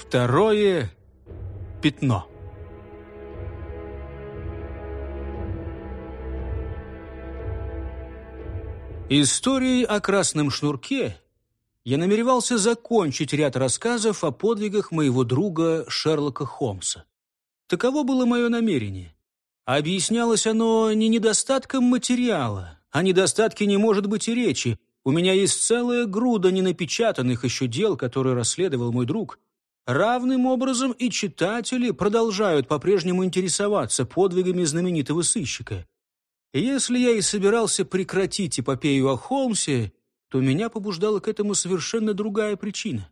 Второе пятно. Историей о красном шнурке я намеревался закончить ряд рассказов о подвигах моего друга Шерлока Холмса. Таково было мое намерение. А объяснялось оно не недостатком материала, о недостатке не может быть и речи. У меня есть целая груда ненапечатанных еще дел, которые расследовал мой друг. Равным образом и читатели продолжают по-прежнему интересоваться подвигами знаменитого сыщика. Если я и собирался прекратить эпопею о Холмсе, то меня побуждала к этому совершенно другая причина.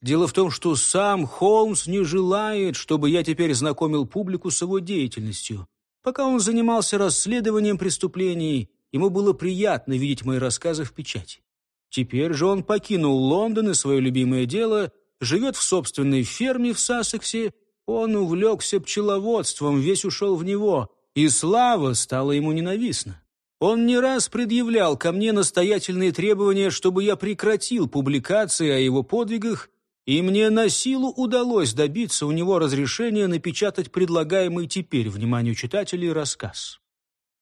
Дело в том, что сам Холмс не желает, чтобы я теперь знакомил публику с его деятельностью. Пока он занимался расследованием преступлений, ему было приятно видеть мои рассказы в печати. Теперь же он покинул Лондон и свое любимое дело, живет в собственной ферме в Сассексе, он увлекся пчеловодством, весь ушел в него, и слава стала ему ненавистна. Он не раз предъявлял ко мне настоятельные требования, чтобы я прекратил публикации о его подвигах, и мне на силу удалось добиться у него разрешения напечатать предлагаемый теперь вниманию читателей рассказ.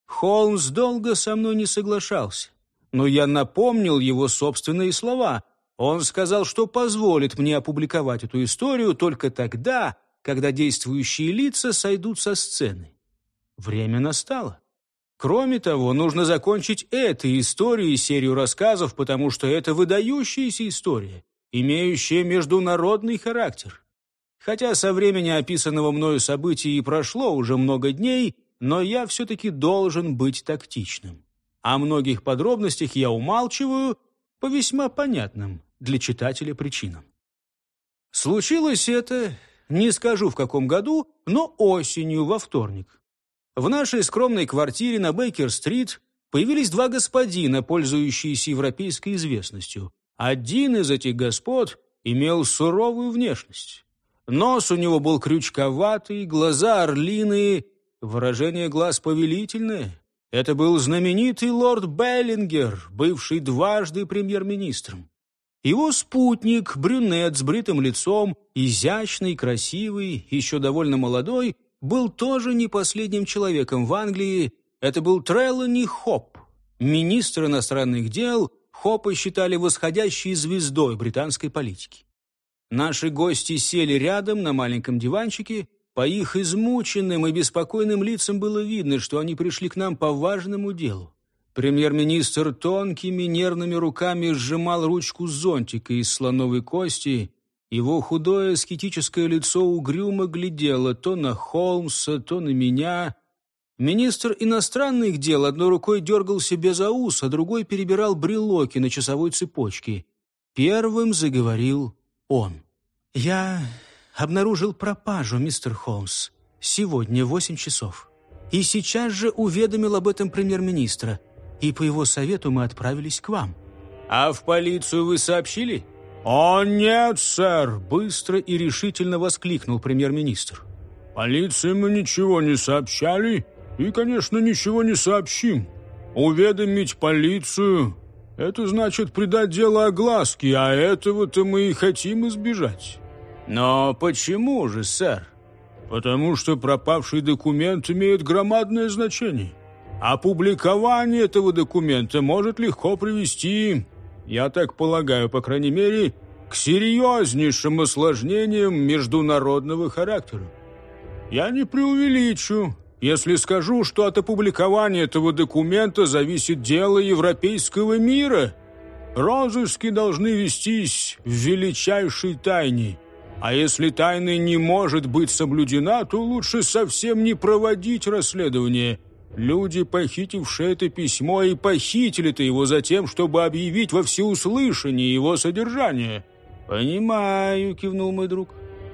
Холмс долго со мной не соглашался, но я напомнил его собственные слова. Он сказал, что позволит мне опубликовать эту историю только тогда, когда действующие лица сойдут со сцены. Время настало. Кроме того, нужно закончить этой историей серию рассказов, потому что это выдающаяся история, имеющая международный характер. Хотя со времени описанного мною события и прошло уже много дней, но я все-таки должен быть тактичным. О многих подробностях я умалчиваю по весьма понятным для читателя причинам. Случилось это, не скажу в каком году, но осенью во вторник. В нашей скромной квартире на Бейкер-стрит появились два господина, пользующиеся европейской известностью. Один из этих господ имел суровую внешность. Нос у него был крючковатый, глаза орлиные, выражение глаз повелительное. Это был знаменитый лорд Беллингер, бывший дважды премьер-министром. Его спутник, брюнет с бритым лицом, изящный, красивый, еще довольно молодой, был тоже не последним человеком в Англии. Это был Треллани Хоп, министр иностранных дел. Хопа считали восходящей звездой британской политики. Наши гости сели рядом на маленьком диванчике. По их измученным и беспокойным лицам было видно, что они пришли к нам по важному делу. Премьер-министр тонкими нервными руками сжимал ручку зонтика из слоновой кости его худое аскетическое лицо угрюмо глядело то на Холмса, то на меня. Министр иностранных дел одной рукой дергал себе за ус, а другой перебирал брелоки на часовой цепочке. Первым заговорил он. «Я обнаружил пропажу, мистер Холмс, сегодня в восемь часов. И сейчас же уведомил об этом премьер-министра. И по его совету мы отправились к вам». «А в полицию вы сообщили?» «О, нет, сэр!» – быстро и решительно воскликнул премьер-министр. «Полиции мы ничего не сообщали и, конечно, ничего не сообщим. Уведомить полицию – это значит придать дело огласке, а этого-то мы и хотим избежать». «Но почему же, сэр?» «Потому что пропавший документ имеет громадное значение. Опубликование этого документа может легко привести я так полагаю, по крайней мере, к серьезнейшим осложнениям международного характера. Я не преувеличу, если скажу, что от опубликования этого документа зависит дело европейского мира. Розыски должны вестись в величайшей тайне. А если тайна не может быть соблюдена, то лучше совсем не проводить расследование – Люди, похитившие это письмо, и похитили-то его за тем, чтобы объявить во всеуслышание его содержание». «Понимаю», — кивнул мой друг.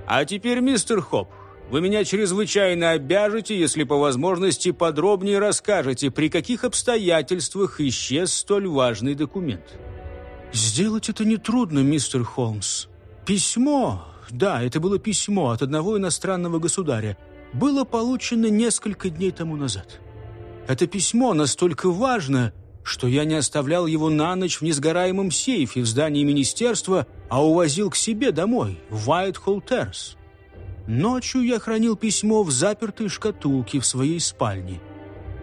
«А теперь, мистер Хоп, вы меня чрезвычайно обяжете, если по возможности подробнее расскажете, при каких обстоятельствах исчез столь важный документ». «Сделать это нетрудно, мистер Холмс. Письмо, да, это было письмо от одного иностранного государя, было получено несколько дней тому назад». Это письмо настолько важно, что я не оставлял его на ночь в несгораемом сейфе в здании министерства, а увозил к себе домой, в Уайтхолл Террс. Ночью я хранил письмо в запертой шкатулке в своей спальне.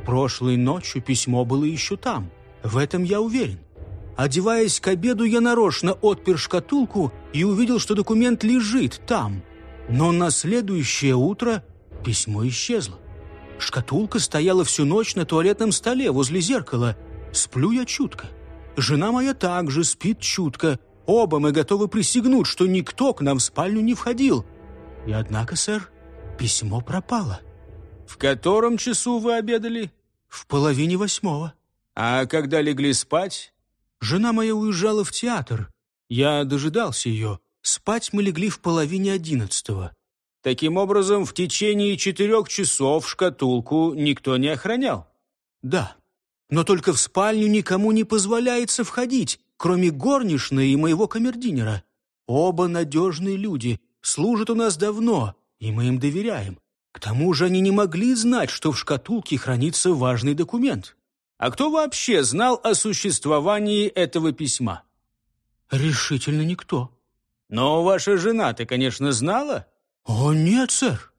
Прошлой ночью письмо было еще там. В этом я уверен. Одеваясь к обеду, я нарочно отпер шкатулку и увидел, что документ лежит там. Но на следующее утро письмо исчезло. Шкатулка стояла всю ночь на туалетном столе возле зеркала. Сплю я чутко. Жена моя также спит чутко. Оба мы готовы присягнуть, что никто к нам в спальню не входил. И однако, сэр, письмо пропало. В котором часу вы обедали? В половине восьмого. А когда легли спать? Жена моя уезжала в театр. Я дожидался ее. Спать мы легли в половине одиннадцатого. Таким образом, в течение четырех часов шкатулку никто не охранял? Да. Но только в спальню никому не позволяется входить, кроме горничной и моего камердинера. Оба надежные люди, служат у нас давно, и мы им доверяем. К тому же они не могли знать, что в шкатулке хранится важный документ. А кто вообще знал о существовании этого письма? Решительно никто. Но ваша жена-то, конечно, знала? О, нет, сэр.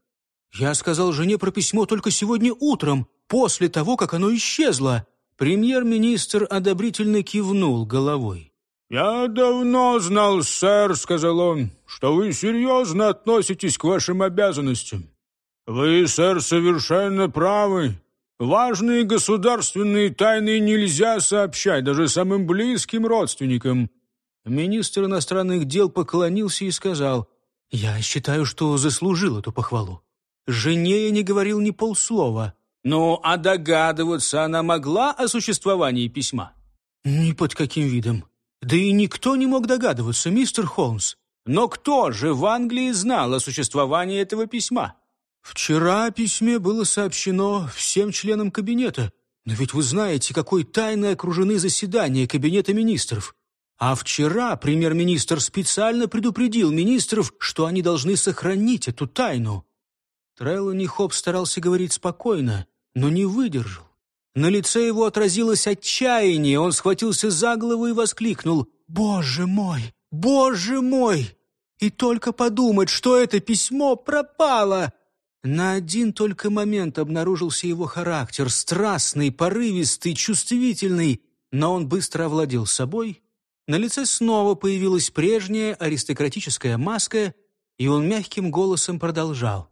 Я сказал жене про письмо только сегодня утром, после того, как оно исчезло. Премьер-министр одобрительно кивнул головой. «Я давно знал, сэр, — сказал он, — что вы серьезно относитесь к вашим обязанностям. Вы, сэр, совершенно правы. Важные государственные тайны нельзя сообщать даже самым близким родственникам. Министр иностранных дел поклонился и сказал, «Я считаю, что заслужил эту похвалу. Жене я не говорил ни полслова». «Ну, а догадываться она могла о существовании письма?» «Ни под каким видом. Да и никто не мог догадываться, мистер Холмс. Но кто же в Англии знал о существовании этого письма?» Вчера о письме было сообщено всем членам кабинета. Но ведь вы знаете, какой тайной окружены заседания кабинета министров. А вчера премьер-министр специально предупредил министров, что они должны сохранить эту тайну. Треллани Хоп старался говорить спокойно, но не выдержал. На лице его отразилось отчаяние, он схватился за голову и воскликнул «Боже мой! Боже мой!» И только подумать, что это письмо пропало! На один только момент обнаружился его характер, страстный, порывистый, чувствительный, но он быстро овладел собой. На лице снова появилась прежняя аристократическая маска, и он мягким голосом продолжал.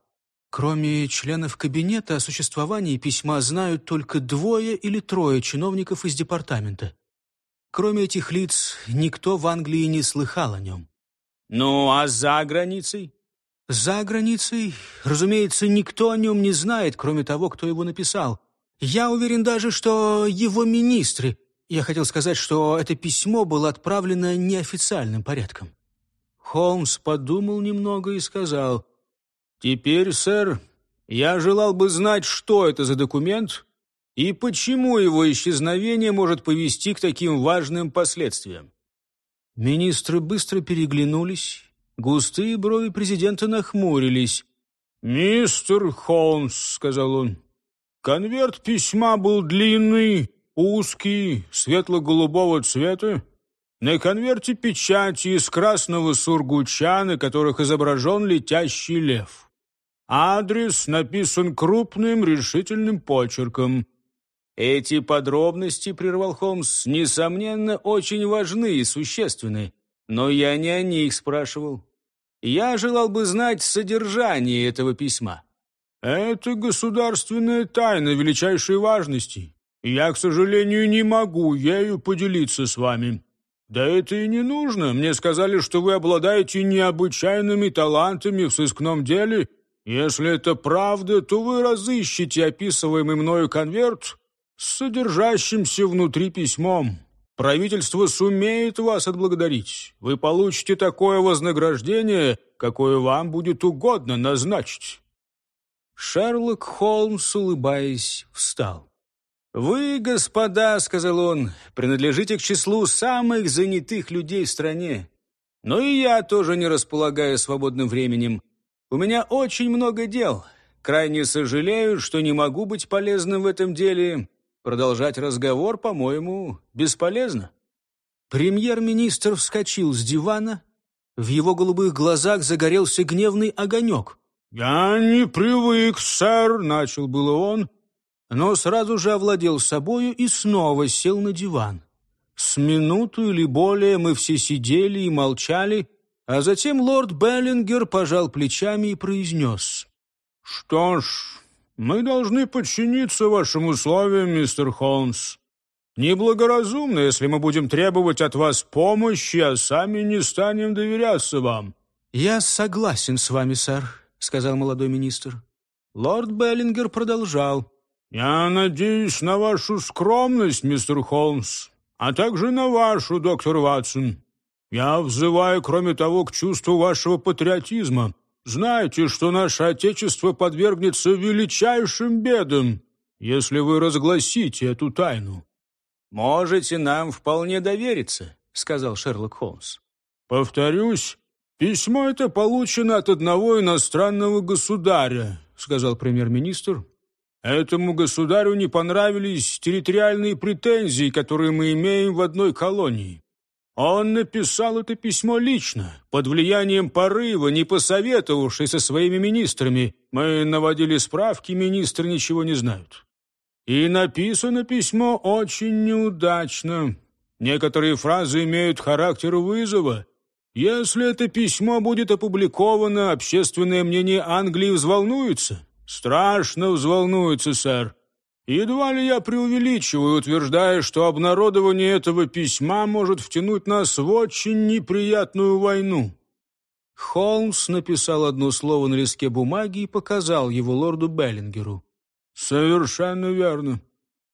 Кроме членов кабинета о существовании письма знают только двое или трое чиновников из департамента. Кроме этих лиц, никто в Англии не слыхал о нем. «Ну, а за границей?» За границей, разумеется, никто о нем не знает, кроме того, кто его написал. Я уверен даже, что его министры... Я хотел сказать, что это письмо было отправлено неофициальным порядком. Холмс подумал немного и сказал, «Теперь, сэр, я желал бы знать, что это за документ и почему его исчезновение может повести к таким важным последствиям». Министры быстро переглянулись Густые брови президента нахмурились. «Мистер Холмс», — сказал он, — «конверт письма был длинный, узкий, светло-голубого цвета. На конверте печати из красного сургуча, на которых изображен летящий лев. Адрес написан крупным решительным почерком». «Эти подробности, — прервал Холмс, — несомненно, очень важны и существенны, но я не о них спрашивал. Я желал бы знать содержание этого письма. Это государственная тайна величайшей важности. Я, к сожалению, не могу ею поделиться с вами. Да это и не нужно. Мне сказали, что вы обладаете необычайными талантами в сыскном деле. Если это правда, то вы разыщете описываемый мною конверт с содержащимся внутри письмом. Правительство сумеет вас отблагодарить. Вы получите такое вознаграждение, какое вам будет угодно назначить». Шерлок Холмс, улыбаясь, встал. «Вы, господа, — сказал он, — принадлежите к числу самых занятых людей в стране. Но и я тоже не располагаю свободным временем. У меня очень много дел. Крайне сожалею, что не могу быть полезным в этом деле. Продолжать разговор, по-моему, бесполезно. Премьер-министр вскочил с дивана. В его голубых глазах загорелся гневный огонек. «Я не привык, сэр», — начал было он, но сразу же овладел собою и снова сел на диван. С минуту или более мы все сидели и молчали, а затем лорд Беллингер пожал плечами и произнес. «Что ж, мы должны подчиниться вашим условиям, мистер Холмс. Неблагоразумно, если мы будем требовать от вас помощи, а сами не станем доверяться вам». «Я согласен с вами, сэр», — сказал молодой министр. Лорд Беллингер продолжал. «Я надеюсь на вашу скромность, мистер Холмс, а также на вашу, доктор Ватсон. Я взываю, кроме того, к чувству вашего патриотизма. Знаете, что наше Отечество подвергнется величайшим бедам, если вы разгласите эту тайну». «Можете нам вполне довериться», — сказал Шерлок Холмс. «Повторюсь, письмо это получено от одного иностранного государя», — сказал премьер-министр. «Этому государю не понравились территориальные претензии, которые мы имеем в одной колонии. Он написал это письмо лично, под влиянием порыва, не посоветовавшись со своими министрами. Мы наводили справки, министры ничего не знают. И написано письмо очень неудачно. Некоторые фразы имеют характер вызова. Если это письмо будет опубликовано, общественное мнение Англии взволнуется. Страшно взволнуется, сэр. Едва ли я преувеличиваю, утверждая, что обнародование этого письма может втянуть нас в очень неприятную войну». Холмс написал одно слово на листке бумаги и показал его лорду Беллингеру. «Совершенно верно.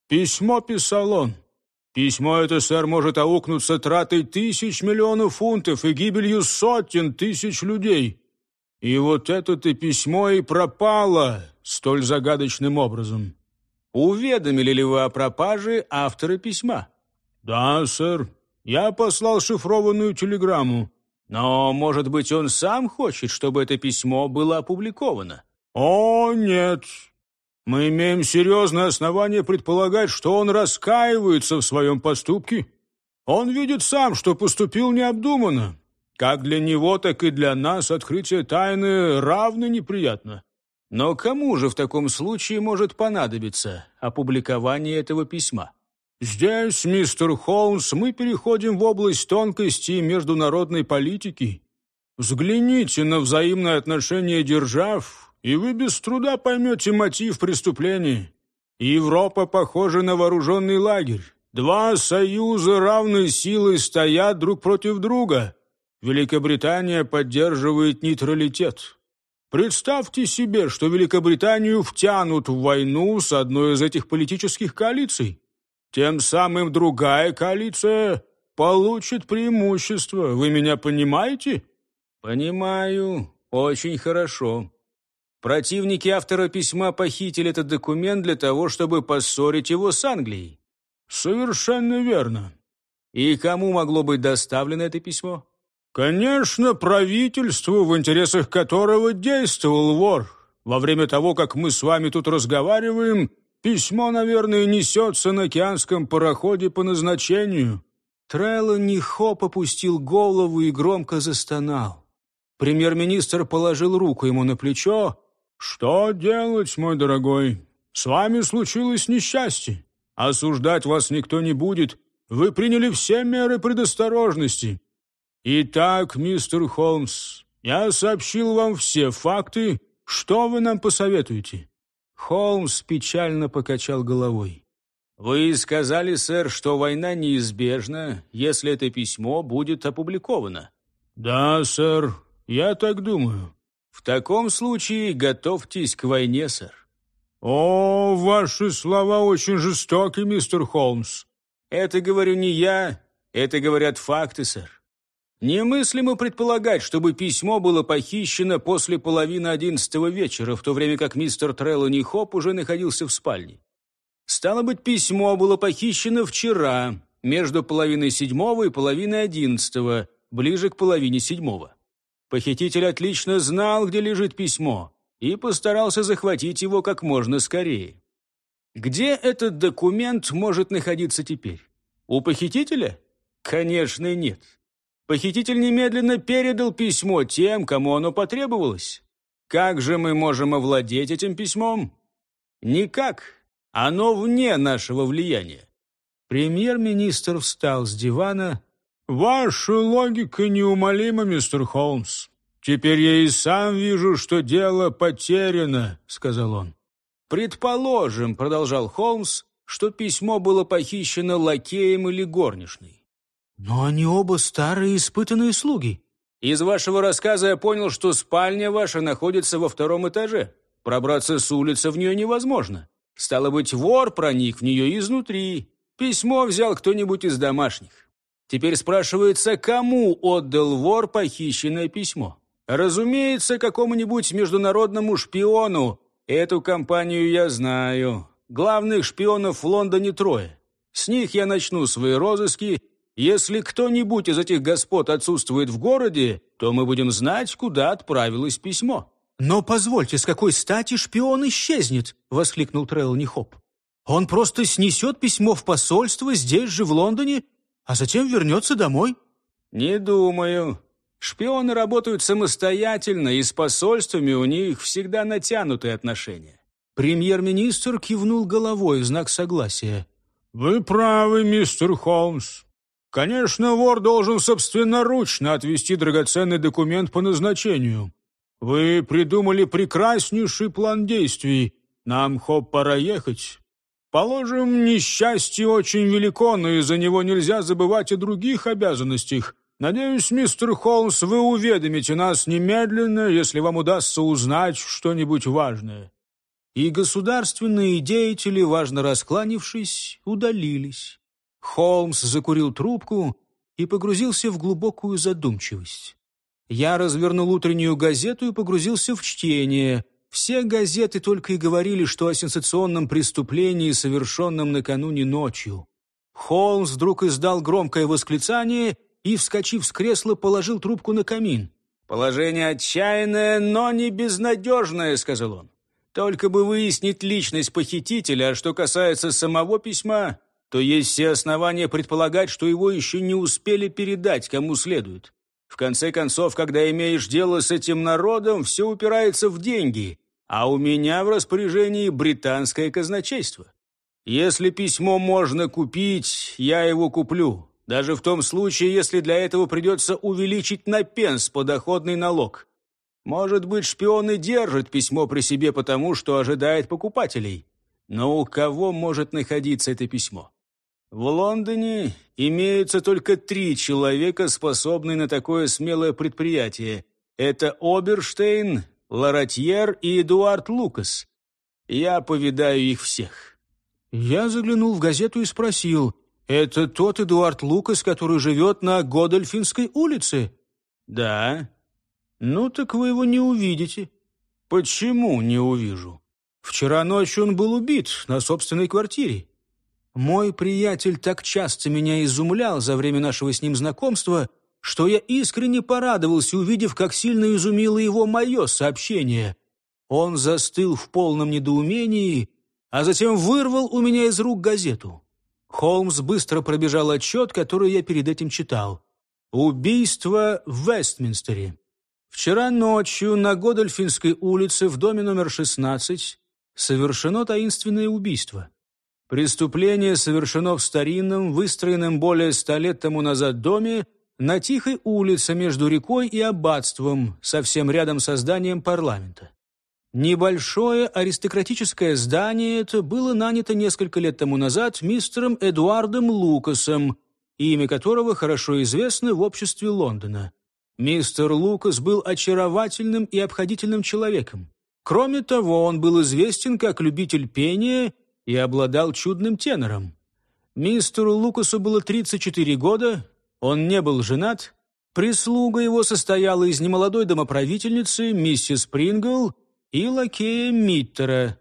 Письмо писал он. Письмо это, сэр, может аукнуться тратой тысяч миллионов фунтов и гибелью сотен тысяч людей. И вот это-то письмо и пропало столь загадочным образом». Уведомили ли вы о пропаже автора письма? Да, сэр. Я послал шифрованную телеграмму. Но, может быть, он сам хочет, чтобы это письмо было опубликовано? О, нет. Мы имеем серьезное основание предполагать, что он раскаивается в своем поступке. Он видит сам, что поступил необдуманно. Как для него, так и для нас открытие тайны равно неприятно. Но кому же в таком случае может понадобиться опубликование этого письма? Здесь, мистер Холмс, мы переходим в область тонкостей международной политики. Взгляните на взаимные отношения держав, и вы без труда поймете мотив преступления. Европа похожа на вооруженный лагерь. Два союза равной силы стоят друг против друга. Великобритания поддерживает нейтралитет. Представьте себе, что Великобританию втянут в войну с одной из этих политических коалиций. Тем самым другая коалиция получит преимущество. Вы меня понимаете? Понимаю. Очень хорошо. Противники автора письма похитили этот документ для того, чтобы поссорить его с Англией. Совершенно верно. И кому могло быть доставлено это письмо? Конечно, правительству, в интересах которого действовал вор. Во время того, как мы с вами тут разговариваем, письмо, наверное, несется на океанском пароходе по назначению». Трелло Нихо попустил голову и громко застонал. Премьер-министр положил руку ему на плечо. «Что делать, мой дорогой? С вами случилось несчастье. Осуждать вас никто не будет. Вы приняли все меры предосторожности. «Итак, мистер Холмс, я сообщил вам все факты. Что вы нам посоветуете?» Холмс печально покачал головой. «Вы сказали, сэр, что война неизбежна, если это письмо будет опубликовано». «Да, сэр, я так думаю». «В таком случае готовьтесь к войне, сэр». «О, ваши слова очень жестоки, мистер Холмс». «Это говорю не я, это говорят факты, сэр. Немыслимо предполагать, чтобы письмо было похищено после половины одиннадцатого вечера, в то время как мистер Треллани Хоп уже находился в спальне. Стало быть, письмо было похищено вчера, между половиной седьмого и половиной одиннадцатого, ближе к половине седьмого. Похититель отлично знал, где лежит письмо, и постарался захватить его как можно скорее. Где этот документ может находиться теперь? У похитителя? Конечно, нет. Похититель немедленно передал письмо тем, кому оно потребовалось. Как же мы можем овладеть этим письмом? Никак. Оно вне нашего влияния. Премьер-министр встал с дивана. «Ваша логика неумолима, мистер Холмс. Теперь я и сам вижу, что дело потеряно», — сказал он. «Предположим», — продолжал Холмс, «что письмо было похищено лакеем или горничной. Но они оба старые испытанные слуги. Из вашего рассказа я понял, что спальня ваша находится во втором этаже. Пробраться с улицы в нее невозможно. Стало быть, вор проник в нее изнутри. Письмо взял кто-нибудь из домашних. Теперь спрашивается, кому отдал вор похищенное письмо? Разумеется, какому-нибудь международному шпиону. Эту компанию я знаю. Главных шпионов в Лондоне трое. С них я начну свои розыски если кто-нибудь из этих господ отсутствует в городе, то мы будем знать, куда отправилось письмо». «Но позвольте, с какой стати шпион исчезнет?» — воскликнул Трелл Хоп. «Он просто снесет письмо в посольство здесь же, в Лондоне, а затем вернется домой». «Не думаю. Шпионы работают самостоятельно, и с посольствами у них всегда натянутые отношения». Премьер-министр кивнул головой в знак согласия. «Вы правы, мистер Холмс. Конечно, вор должен собственноручно отвести драгоценный документ по назначению. Вы придумали прекраснейший план действий. Нам, хоп, пора ехать. Положим, несчастье очень велико, но из-за него нельзя забывать о других обязанностях. Надеюсь, мистер Холмс, вы уведомите нас немедленно, если вам удастся узнать что-нибудь важное». И государственные деятели, важно раскланившись, удалились. Холмс закурил трубку и погрузился в глубокую задумчивость. Я развернул утреннюю газету и погрузился в чтение. Все газеты только и говорили, что о сенсационном преступлении, совершенном накануне ночью. Холмс вдруг издал громкое восклицание и, вскочив с кресла, положил трубку на камин. «Положение отчаянное, но не безнадежное», — сказал он. «Только бы выяснить личность похитителя, а что касается самого письма, то есть все основания предполагать, что его еще не успели передать кому следует. В конце концов, когда имеешь дело с этим народом, все упирается в деньги, а у меня в распоряжении британское казначейство. Если письмо можно купить, я его куплю, даже в том случае, если для этого придется увеличить на пенс подоходный налог. Может быть, шпион и держит письмо при себе потому, что ожидает покупателей. Но у кого может находиться это письмо? В Лондоне имеются только три человека, способные на такое смелое предприятие. Это Оберштейн, Ларатьер и Эдуард Лукас. Я повидаю их всех. Я заглянул в газету и спросил, «Это тот Эдуард Лукас, который живет на Годольфинской улице?» «Да». «Ну, так вы его не увидите». «Почему не увижу?» «Вчера ночью он был убит на собственной квартире». Мой приятель так часто меня изумлял за время нашего с ним знакомства, что я искренне порадовался, увидев, как сильно изумило его мое сообщение. Он застыл в полном недоумении, а затем вырвал у меня из рук газету. Холмс быстро пробежал отчет, который я перед этим читал. «Убийство в Вестминстере. Вчера ночью на Годольфинской улице в доме номер 16 совершено таинственное убийство. Преступление совершено в старинном, выстроенном более ста лет тому назад доме на тихой улице между рекой и аббатством, совсем рядом со зданием парламента. Небольшое аристократическое здание это было нанято несколько лет тому назад мистером Эдуардом Лукасом, имя которого хорошо известно в обществе Лондона. Мистер Лукас был очаровательным и обходительным человеком. Кроме того, он был известен как любитель пения и обладал чудным тенором. Мистеру Лукасу было 34 года, он не был женат, прислуга его состояла из немолодой домоправительницы, миссис Прингл, и лакея Миттера.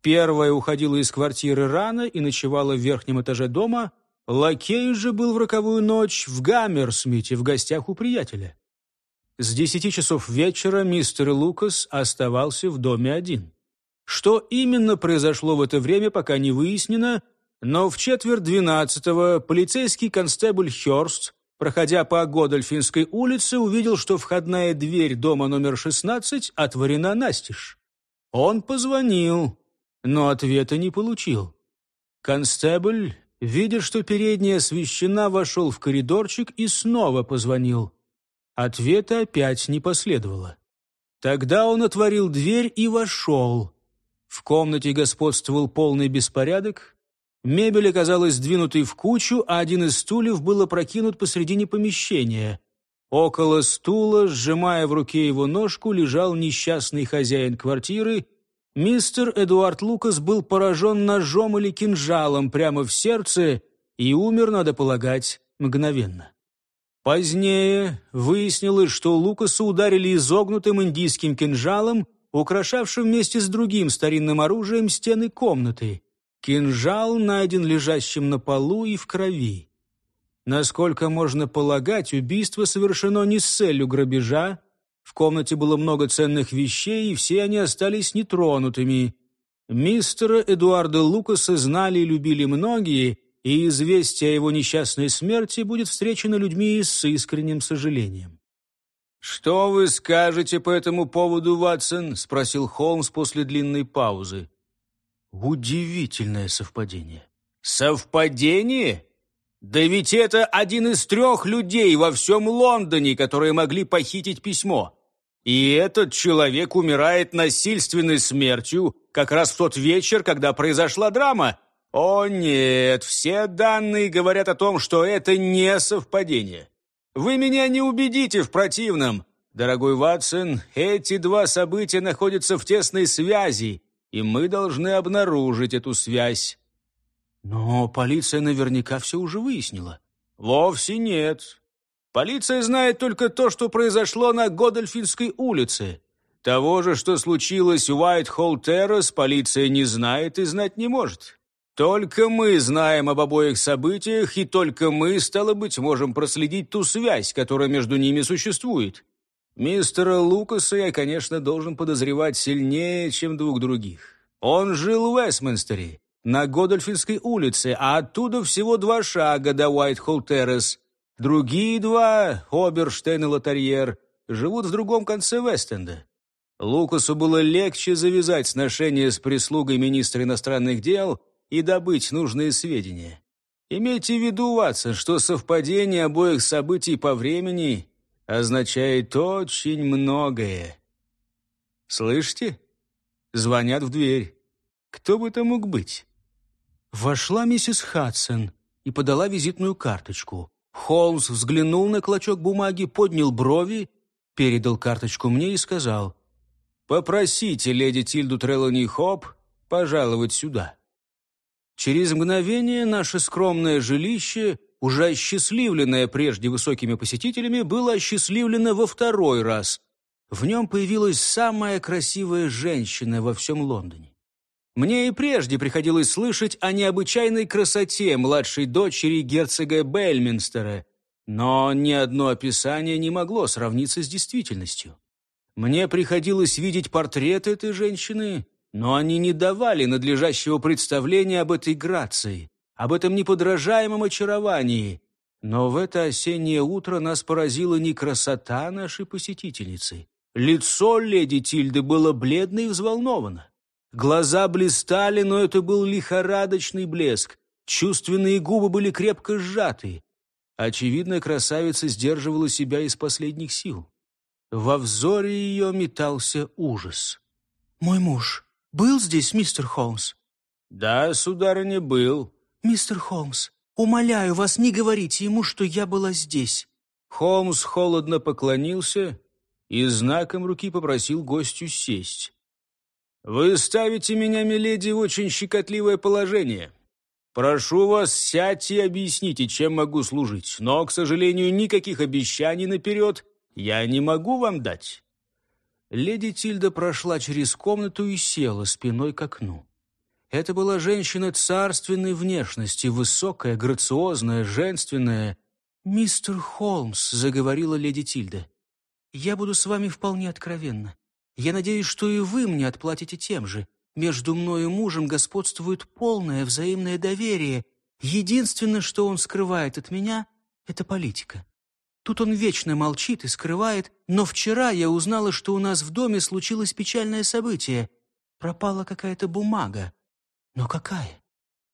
Первая уходила из квартиры рано и ночевала в верхнем этаже дома, лакей же был в роковую ночь в Гаммерсмите в гостях у приятеля. С десяти часов вечера мистер Лукас оставался в доме один. Что именно произошло в это время, пока не выяснено, но в четверть двенадцатого полицейский констебль Хёрст, проходя по Годольфинской улице, увидел, что входная дверь дома номер 16 отворена настежь. Он позвонил, но ответа не получил. Констебль, видя, что передняя освещена, вошел в коридорчик и снова позвонил. Ответа опять не последовало. Тогда он отворил дверь и вошел. В комнате господствовал полный беспорядок. Мебель оказалась сдвинутой в кучу, а один из стульев был опрокинут посредине помещения. Около стула, сжимая в руке его ножку, лежал несчастный хозяин квартиры. Мистер Эдуард Лукас был поражен ножом или кинжалом прямо в сердце и умер, надо полагать, мгновенно. Позднее выяснилось, что Лукаса ударили изогнутым индийским кинжалом, украшавшим вместе с другим старинным оружием стены комнаты. Кинжал найден лежащим на полу и в крови. Насколько можно полагать, убийство совершено не с целью грабежа. В комнате было много ценных вещей, и все они остались нетронутыми. Мистера Эдуарда Лукаса знали и любили многие, и известие о его несчастной смерти будет встречено людьми с искренним сожалением. «Что вы скажете по этому поводу, Ватсон?» — спросил Холмс после длинной паузы. Удивительное совпадение. Совпадение? Да ведь это один из трех людей во всем Лондоне, которые могли похитить письмо. И этот человек умирает насильственной смертью как раз в тот вечер, когда произошла драма. О нет, все данные говорят о том, что это не совпадение. Вы меня не убедите в противном. Дорогой Ватсон, эти два события находятся в тесной связи, и мы должны обнаружить эту связь. Но полиция наверняка все уже выяснила. Вовсе нет. Полиция знает только то, что произошло на Годольфинской улице. Того же, что случилось в Уайт-Холл-Террас, полиция не знает и знать не может. Только мы знаем об обоих событиях, и только мы, стало быть, можем проследить ту связь, которая между ними существует. Мистера Лукаса я, конечно, должен подозревать сильнее, чем двух других. Он жил в Вестминстере, на Годольфинской улице, а оттуда всего два шага до Уайт-Холл-Террас. Другие два, Оберштейн и Лотарьер, живут в другом конце Вестенда. Лукасу было легче завязать сношение с прислугой министра иностранных дел – и добыть нужные сведения. Имейте в виду, Ватсон, что совпадение обоих событий по времени означает очень многое. Слышите? Звонят в дверь. Кто бы это мог быть? Вошла миссис Хадсон и подала визитную карточку. Холмс взглянул на клочок бумаги, поднял брови, передал карточку мне и сказал, «Попросите леди Тильду Треллани Хоп пожаловать сюда». Через мгновение наше скромное жилище, уже осчастливленное прежде высокими посетителями, было осчастливлено во второй раз. В нем появилась самая красивая женщина во всем Лондоне. Мне и прежде приходилось слышать о необычайной красоте младшей дочери герцога Бельминстера, но ни одно описание не могло сравниться с действительностью. Мне приходилось видеть портрет этой женщины, но они не давали надлежащего представления об этой грации, об этом неподражаемом очаровании. Но в это осеннее утро нас поразила не красота нашей посетительницы. Лицо леди Тильды было бледно и взволновано. Глаза блистали, но это был лихорадочный блеск. Чувственные губы были крепко сжаты. Очевидно, красавица сдерживала себя из последних сил. Во взоре ее метался ужас. «Мой муж», был здесь мистер Холмс?» «Да, сударыня, был». «Мистер Холмс, умоляю вас, не говорите ему, что я была здесь». Холмс холодно поклонился и знаком руки попросил гостю сесть. «Вы ставите меня, миледи, в очень щекотливое положение. Прошу вас, сядьте и объясните, чем могу служить, но, к сожалению, никаких обещаний наперед я не могу вам дать. Леди Тильда прошла через комнату и села спиной к окну. Это была женщина царственной внешности, высокая, грациозная, женственная. «Мистер Холмс», — заговорила леди Тильда, — «я буду с вами вполне откровенна. Я надеюсь, что и вы мне отплатите тем же. Между мной и мужем господствует полное взаимное доверие. Единственное, что он скрывает от меня, — это политика. Тут он вечно молчит и скрывает, но вчера я узнала, что у нас в доме случилось печальное событие. Пропала какая-то бумага. Но какая?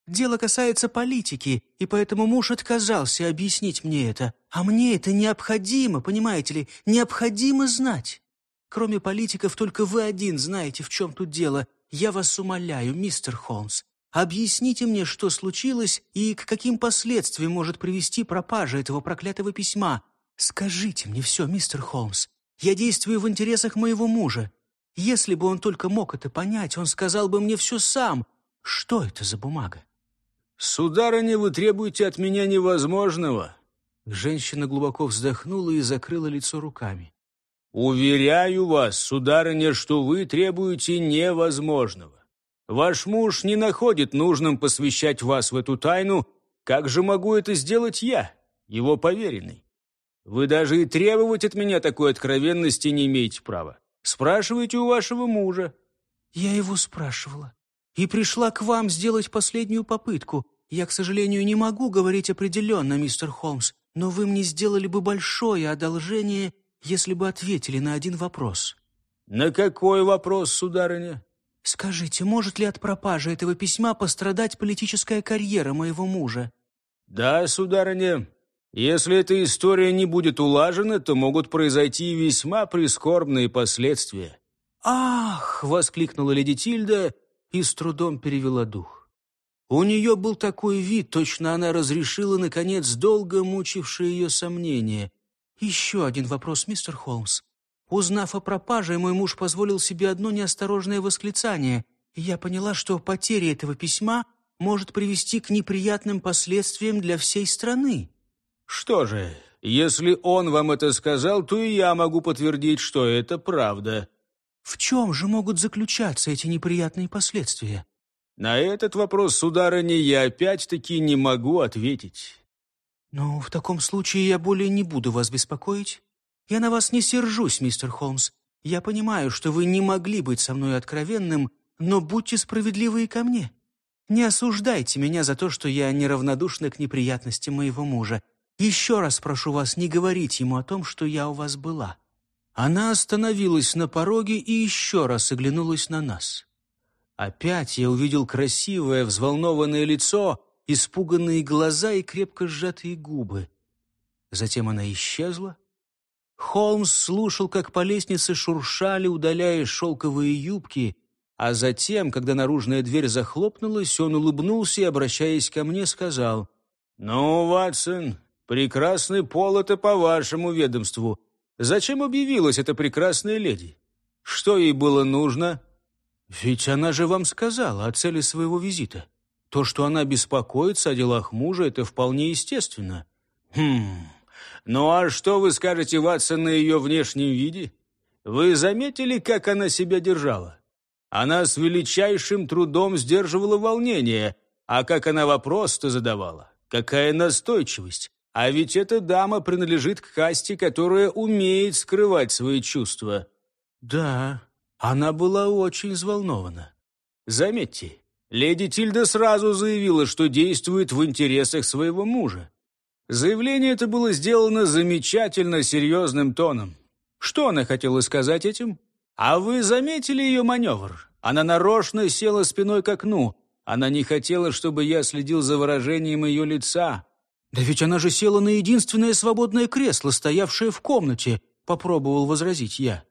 Дело касается политики, и поэтому муж отказался объяснить мне это. А мне это необходимо, понимаете ли, необходимо знать. Кроме политиков, только вы один знаете, в чем тут дело. Я вас умоляю, мистер Холмс, объясните мне, что случилось и к каким последствиям может привести пропажа этого проклятого письма. Скажите мне все, мистер Холмс. Я действую в интересах моего мужа. Если бы он только мог это понять, он сказал бы мне все сам. Что это за бумага? «Сударыня, вы требуете от меня невозможного». Женщина глубоко вздохнула и закрыла лицо руками. «Уверяю вас, сударыня, что вы требуете невозможного. Ваш муж не находит нужным посвящать вас в эту тайну. Как же могу это сделать я, его поверенный? Вы даже и требовать от меня такой откровенности не имеете права. Спрашивайте у вашего мужа». «Я его спрашивала. И пришла к вам сделать последнюю попытку. Я, к сожалению, не могу говорить определенно, мистер Холмс, но вы мне сделали бы большое одолжение, если бы ответили на один вопрос». «На какой вопрос, сударыня?» «Скажите, может ли от пропажи этого письма пострадать политическая карьера моего мужа?» «Да, сударыня. Если эта история не будет улажена, то могут произойти весьма прискорбные последствия». «Ах!» — воскликнула леди Тильда и с трудом перевела дух. У нее был такой вид, точно она разрешила, наконец, долго мучившие ее сомнения. «Еще один вопрос, мистер Холмс. Узнав о пропаже, мой муж позволил себе одно неосторожное восклицание, и я поняла, что потеря этого письма может привести к неприятным последствиям для всей страны». «Что же, если он вам это сказал, то и я могу подтвердить, что это правда». «В чем же могут заключаться эти неприятные последствия?» «На этот вопрос, сударыня, я опять-таки не могу ответить. «Ну, в таком случае я более не буду вас беспокоить. Я на вас не сержусь, мистер Холмс. Я понимаю, что вы не могли быть со мной откровенным, но будьте справедливы и ко мне. Не осуждайте меня за то, что я неравнодушна к неприятностям моего мужа. Еще раз прошу вас не говорить ему о том, что я у вас была». Она остановилась на пороге и еще раз оглянулась на нас. Опять я увидел красивое, взволнованное лицо — испуганные глаза и крепко сжатые губы. Затем она исчезла. Холмс слушал, как по лестнице шуршали, удаляя шелковые юбки, а затем, когда наружная дверь захлопнулась, он улыбнулся и, обращаясь ко мне, сказал, «Ну, Ватсон, прекрасный пол — это по вашему ведомству. Зачем объявилась эта прекрасная леди? Что ей было нужно?» «Ведь она же вам сказала о цели своего визита». То, что она беспокоится о делах мужа, это вполне естественно. Хм, ну а что вы скажете, Ватсон, на ее внешнем виде? Вы заметили, как она себя держала? Она с величайшим трудом сдерживала волнение, а как она вопрос-то задавала? Какая настойчивость! А ведь эта дама принадлежит к касте, которая умеет скрывать свои чувства. Да, она была очень взволнована. Заметьте, Леди Тильда сразу заявила, что действует в интересах своего мужа. Заявление это было сделано замечательно серьезным тоном. Что она хотела сказать этим? А вы заметили ее маневр? Она нарочно села спиной к окну. Она не хотела, чтобы я следил за выражением ее лица. «Да ведь она же села на единственное свободное кресло, стоявшее в комнате», — попробовал возразить я.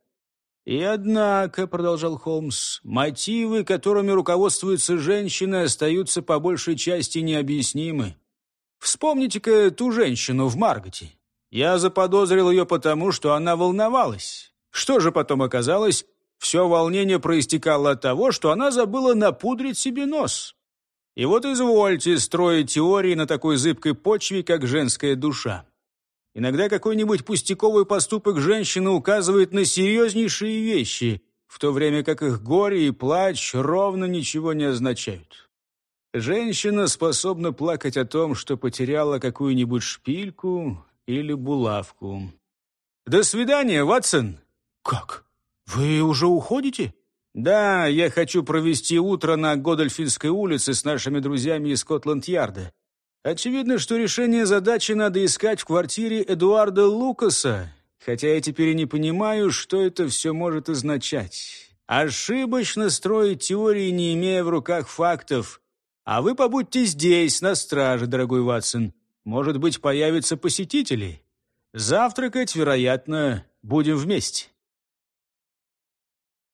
«И однако», — продолжал Холмс, — «мотивы, которыми руководствуются женщины, остаются по большей части необъяснимы. Вспомните-ка ту женщину в Марготе. Я заподозрил ее потому, что она волновалась. Что же потом оказалось? Все волнение проистекало от того, что она забыла напудрить себе нос. И вот извольте строить теории на такой зыбкой почве, как женская душа. Иногда какой-нибудь пустяковый поступок женщины указывает на серьезнейшие вещи, в то время как их горе и плач ровно ничего не означают. Женщина способна плакать о том, что потеряла какую-нибудь шпильку или булавку. «До свидания, Ватсон!» «Как? Вы уже уходите?» «Да, я хочу провести утро на Годольфинской улице с нашими друзьями из Скотланд-Ярда. Очевидно, что решение задачи надо искать в квартире Эдуарда Лукаса, хотя я теперь и не понимаю, что это все может означать. Ошибочно строить теории, не имея в руках фактов. А вы побудьте здесь, на страже, дорогой Ватсон. Может быть, появятся посетители. Завтракать, вероятно, будем вместе».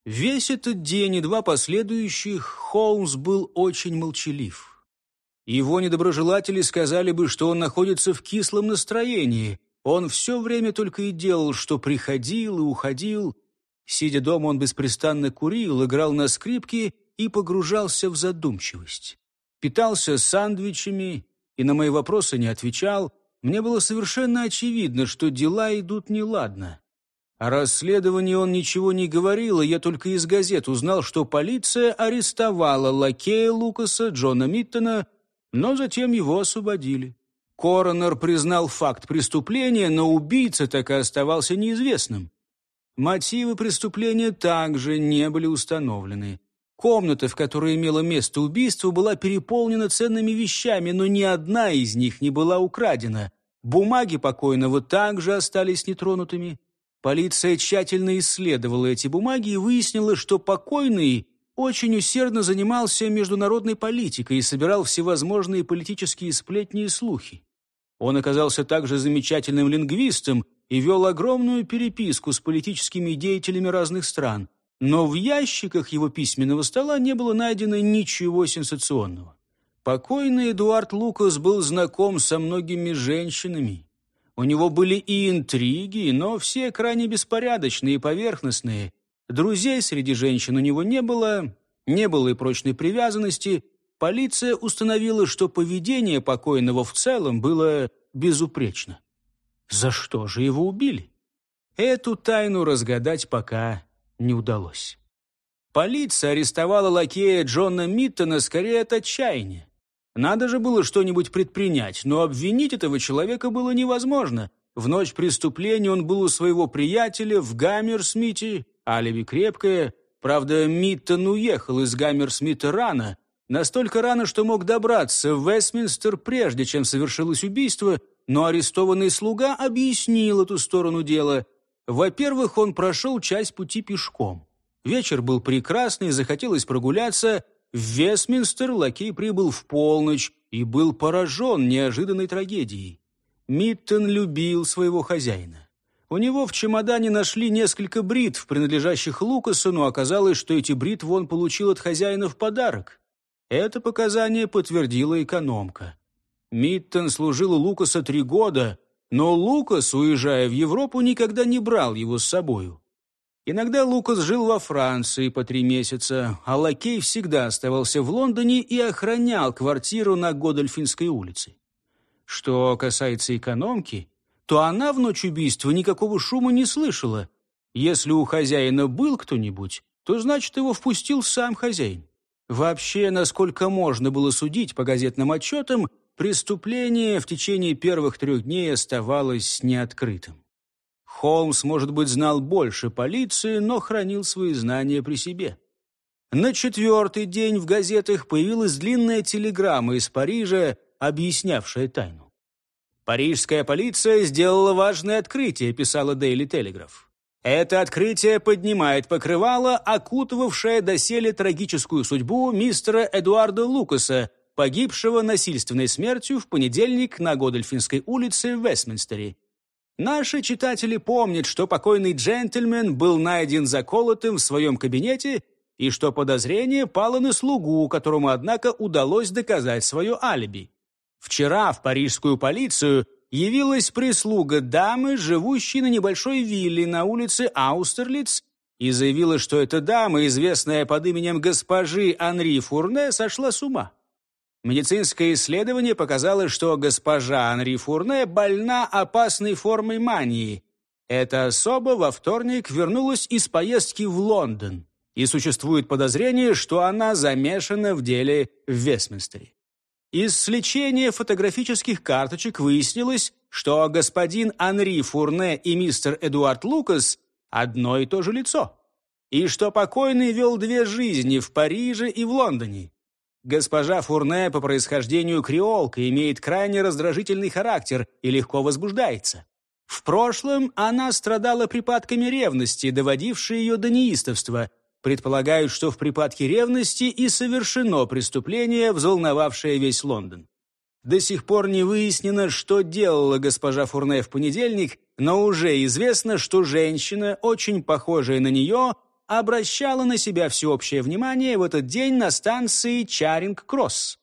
Весь этот день и два последующих Холмс был очень молчалив. Его недоброжелатели сказали бы, что он находится в кислом настроении. Он все время только и делал, что приходил и уходил. Сидя дома, он беспрестанно курил, играл на скрипке и погружался в задумчивость. Питался сандвичами и на мои вопросы не отвечал. Мне было совершенно очевидно, что дела идут неладно. О расследовании он ничего не говорил, и я только из газет узнал, что полиция арестовала лакея Лукаса, Джона Миттона, но затем его освободили. Коронер признал факт преступления, но убийца так и оставался неизвестным. Мотивы преступления также не были установлены. Комната, в которой имело место убийство, была переполнена ценными вещами, но ни одна из них не была украдена. Бумаги покойного также остались нетронутыми. Полиция тщательно исследовала эти бумаги и выяснила, что покойный очень усердно занимался международной политикой и собирал всевозможные политические сплетни и слухи. Он оказался также замечательным лингвистом и вел огромную переписку с политическими деятелями разных стран. Но в ящиках его письменного стола не было найдено ничего сенсационного. Покойный Эдуард Лукас был знаком со многими женщинами у него были и интриги, но все крайне беспорядочные и поверхностные. Друзей среди женщин у него не было, не было и прочной привязанности. Полиция установила, что поведение покойного в целом было безупречно. За что же его убили? Эту тайну разгадать пока не удалось. Полиция арестовала лакея Джона Миттона скорее от отчаяния. Надо же было что-нибудь предпринять, но обвинить этого человека было невозможно. В ночь преступления он был у своего приятеля в Гаммерсмите, алиби крепкое. Правда, Миттон уехал из Гаммерсмита рано, настолько рано, что мог добраться в Вестминстер, прежде чем совершилось убийство, но арестованный слуга объяснил эту сторону дела. Во-первых, он прошел часть пути пешком. Вечер был прекрасный, захотелось прогуляться – в Вестминстер лакей прибыл в полночь и был поражен неожиданной трагедией. Миттон любил своего хозяина. У него в чемодане нашли несколько бритв, принадлежащих Лукасу, но оказалось, что эти бритвы он получил от хозяина в подарок. Это показание подтвердила экономка. Миттон служил у Лукаса три года, но Лукас, уезжая в Европу, никогда не брал его с собою. Иногда Лукас жил во Франции по три месяца, а Лакей всегда оставался в Лондоне и охранял квартиру на Годольфинской улице. Что касается экономки, то она в ночь убийства никакого шума не слышала. Если у хозяина был кто-нибудь, то значит его впустил сам хозяин. Вообще, насколько можно было судить по газетным отчетам, преступление в течение первых трех дней оставалось неоткрытым. Холмс, может быть, знал больше полиции, но хранил свои знания при себе. На четвертый день в газетах появилась длинная телеграмма из Парижа, объяснявшая тайну. «Парижская полиция сделала важное открытие», — писала Дейли Телеграф. «Это открытие поднимает покрывало, окутывавшее доселе трагическую судьбу мистера Эдуарда Лукаса, погибшего насильственной смертью в понедельник на Годольфинской улице в Вестминстере. Наши читатели помнят, что покойный джентльмен был найден заколотым в своем кабинете и что подозрение пало на слугу, которому, однако, удалось доказать свое алиби. Вчера в парижскую полицию явилась прислуга дамы, живущей на небольшой вилле на улице Аустерлиц, и заявила, что эта дама, известная под именем госпожи Анри Фурне, сошла с ума. Медицинское исследование показало, что госпожа Анри Фурне больна опасной формой мании. Эта особа во вторник вернулась из поездки в Лондон, и существует подозрение, что она замешана в деле в Вестминстере. Из сличения фотографических карточек выяснилось, что господин Анри Фурне и мистер Эдуард Лукас – одно и то же лицо. и что покойный вел две жизни в Париже и в Лондоне. Госпожа Фурне по происхождению креолка имеет крайне раздражительный характер и легко возбуждается. В прошлом она страдала припадками ревности, доводившей ее до неистовства. Предполагают, что в припадке ревности и совершено преступление, взволновавшее весь Лондон. До сих пор не выяснено, что делала госпожа Фурне в понедельник, но уже известно, что женщина, очень похожая на нее, обращала на себя всеобщее внимание в этот день на станции Чаринг-Кросс.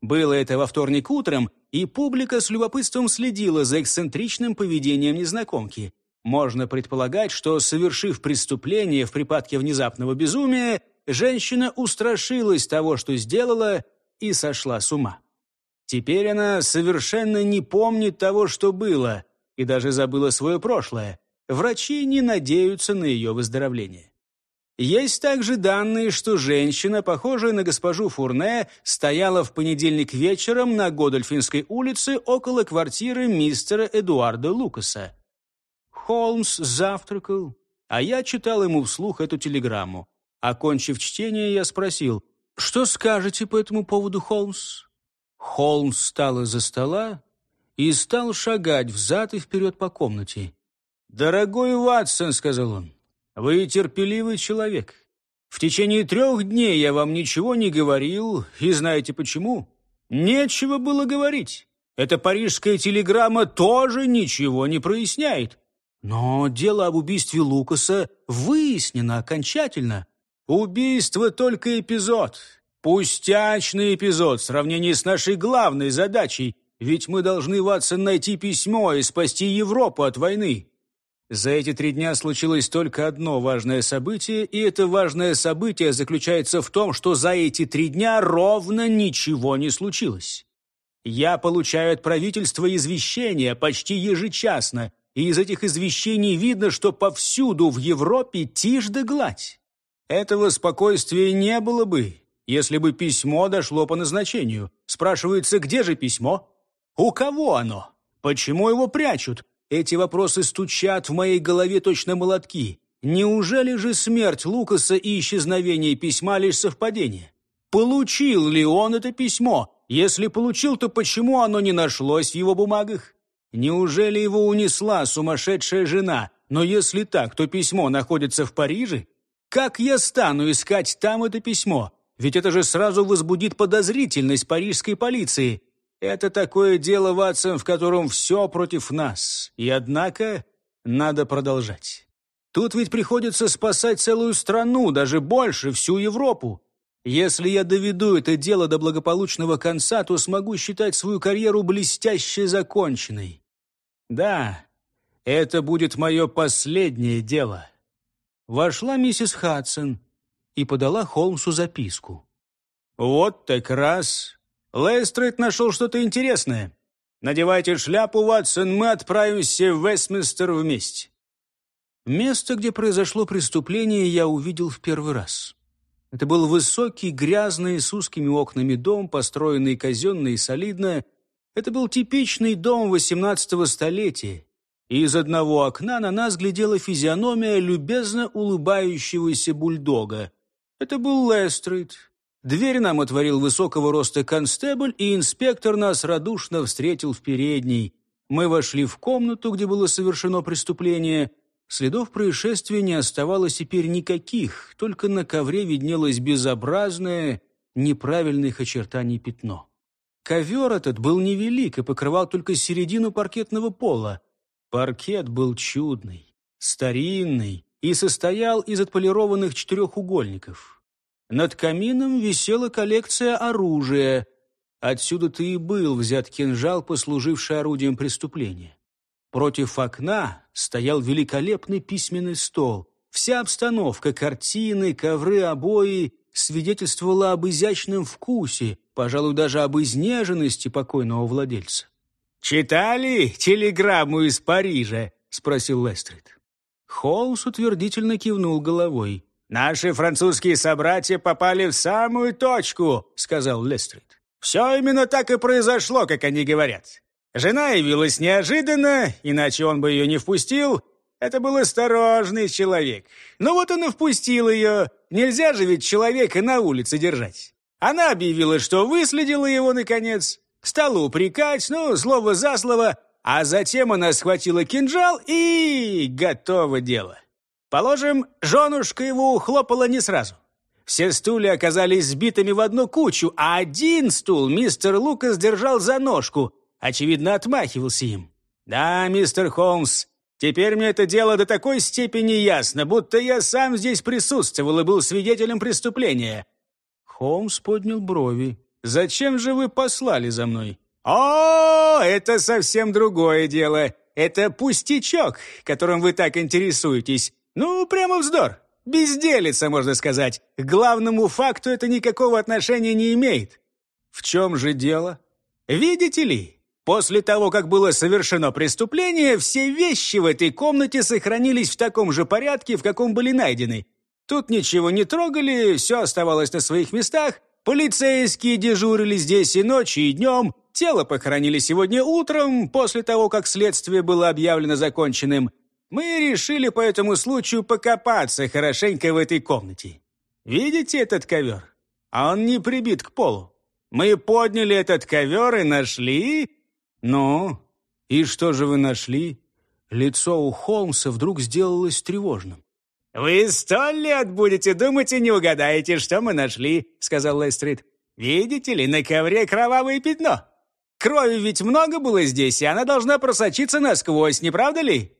Было это во вторник утром, и публика с любопытством следила за эксцентричным поведением незнакомки. Можно предполагать, что, совершив преступление в припадке внезапного безумия, женщина устрашилась того, что сделала, и сошла с ума. Теперь она совершенно не помнит того, что было, и даже забыла свое прошлое. Врачи не надеются на ее выздоровление. Есть также данные, что женщина, похожая на госпожу Фурне, стояла в понедельник вечером на Годольфинской улице около квартиры мистера Эдуарда Лукаса. Холмс завтракал, а я читал ему вслух эту телеграмму. Окончив чтение, я спросил, «Что скажете по этому поводу, Холмс?» Холмс встал из-за стола и стал шагать взад и вперед по комнате. «Дорогой Ватсон», — сказал он, — «вы терпеливый человек. В течение трех дней я вам ничего не говорил, и знаете почему? Нечего было говорить. Эта парижская телеграмма тоже ничего не проясняет. Но дело об убийстве Лукаса выяснено окончательно. Убийство — только эпизод. Пустячный эпизод в сравнении с нашей главной задачей, ведь мы должны, Ватсон, найти письмо и спасти Европу от войны. За эти три дня случилось только одно важное событие, и это важное событие заключается в том, что за эти три дня ровно ничего не случилось. Я получаю от правительства извещения почти ежечасно, и из этих извещений видно, что повсюду в Европе тишь да гладь. Этого спокойствия не было бы, если бы письмо дошло по назначению. Спрашивается, где же письмо? У кого оно? Почему его прячут? Эти вопросы стучат в моей голове точно молотки. Неужели же смерть Лукаса и исчезновение письма лишь совпадение? Получил ли он это письмо? Если получил, то почему оно не нашлось в его бумагах? Неужели его унесла сумасшедшая жена? Но если так, то письмо находится в Париже? Как я стану искать там это письмо? Ведь это же сразу возбудит подозрительность парижской полиции. Это такое дело, Ватсон, в котором все против нас. И однако надо продолжать. Тут ведь приходится спасать целую страну, даже больше, всю Европу. Если я доведу это дело до благополучного конца, то смогу считать свою карьеру блестяще законченной. Да, это будет мое последнее дело. Вошла миссис Хадсон и подала Холмсу записку. «Вот так раз. Лестрейд нашел что-то интересное. Надевайте шляпу, Ватсон, мы отправимся в Вестминстер вместе». Место, где произошло преступление, я увидел в первый раз. Это был высокий, грязный, с узкими окнами дом, построенный казенно и солидно. Это был типичный дом XVIII столетия, и из одного окна на нас глядела физиономия любезно улыбающегося бульдога. Это был Лестрейд. Дверь нам отворил высокого роста констебль, и инспектор нас радушно встретил в передней. Мы вошли в комнату, где было совершено преступление. Следов происшествия не оставалось теперь никаких, только на ковре виднелось безобразное, неправильных очертаний пятно. Ковер этот был невелик и покрывал только середину паркетного пола. Паркет был чудный, старинный, и состоял из отполированных четырехугольников. Над камином висела коллекция оружия. Отсюда-то и был взят кинжал, послуживший орудием преступления. Против окна стоял великолепный письменный стол. Вся обстановка, картины, ковры, обои свидетельствовала об изящном вкусе, пожалуй, даже об изнеженности покойного владельца. «Читали телеграмму из Парижа?» — спросил Лестрид. Холмс утвердительно кивнул головой. «Наши французские собратья попали в самую точку», — сказал Лестрид. «Все именно так и произошло, как они говорят. Жена явилась неожиданно, иначе он бы ее не впустил. Это был осторожный человек. Ну вот он и впустил ее. Нельзя же ведь человека на улице держать. Она объявила, что выследила его, наконец. Стала упрекать, ну, слово за слово. А затем она схватила кинжал и... готово дело. Положим, женушка его ухлопала не сразу. Все стулья оказались сбитыми в одну кучу, а один стул мистер Лукас держал за ножку, очевидно, отмахивался им. «Да, мистер Холмс, теперь мне это дело до такой степени ясно, будто я сам здесь присутствовал и был свидетелем преступления». Холмс поднял брови. «Зачем же вы послали за мной?» «О, это совсем другое дело. Это пустячок, которым вы так интересуетесь. Ну, прямо вздор. Безделица, можно сказать. К главному факту это никакого отношения не имеет. В чем же дело? Видите ли, после того, как было совершено преступление, все вещи в этой комнате сохранились в таком же порядке, в каком были найдены. Тут ничего не трогали, все оставалось на своих местах. Полицейские дежурили здесь и ночью, и днем. Тело похоронили сегодня утром, после того, как следствие было объявлено законченным. Мы решили по этому случаю покопаться хорошенько в этой комнате. Видите этот ковер? А он не прибит к полу. Мы подняли этот ковер и нашли... Ну, и что же вы нашли? Лицо у Холмса вдруг сделалось тревожным. «Вы сто лет будете думать и не угадаете, что мы нашли», — сказал Лестрид. «Видите ли, на ковре кровавое пятно. Крови ведь много было здесь, и она должна просочиться насквозь, не правда ли?»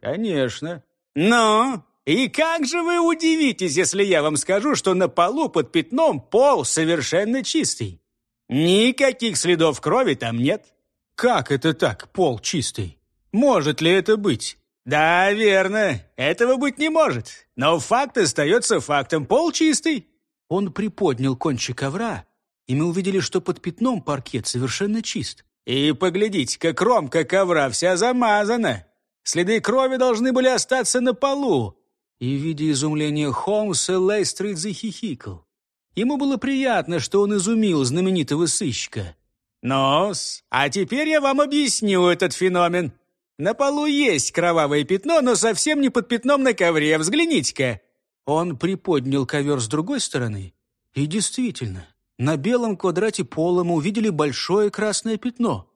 «Конечно». «Ну, и как же вы удивитесь, если я вам скажу, что на полу под пятном пол совершенно чистый? Никаких следов крови там нет». «Как это так, пол чистый? Может ли это быть?» «Да, верно. Этого быть не может. Но факт остается фактом. Пол чистый». Он приподнял кончик ковра, и мы увидели, что под пятном паркет совершенно чист. «И поглядите, как кромка ковра вся замазана. Следы крови должны были остаться на полу». И, видя изумление Холмса, Лейстрид захихикал. Ему было приятно, что он изумил знаменитого сыщика. «Ну-с, а теперь я вам объясню этот феномен. На полу есть кровавое пятно, но совсем не под пятном на ковре. Взгляните-ка». Он приподнял ковер с другой стороны. И действительно, на белом квадрате пола мы увидели большое красное пятно.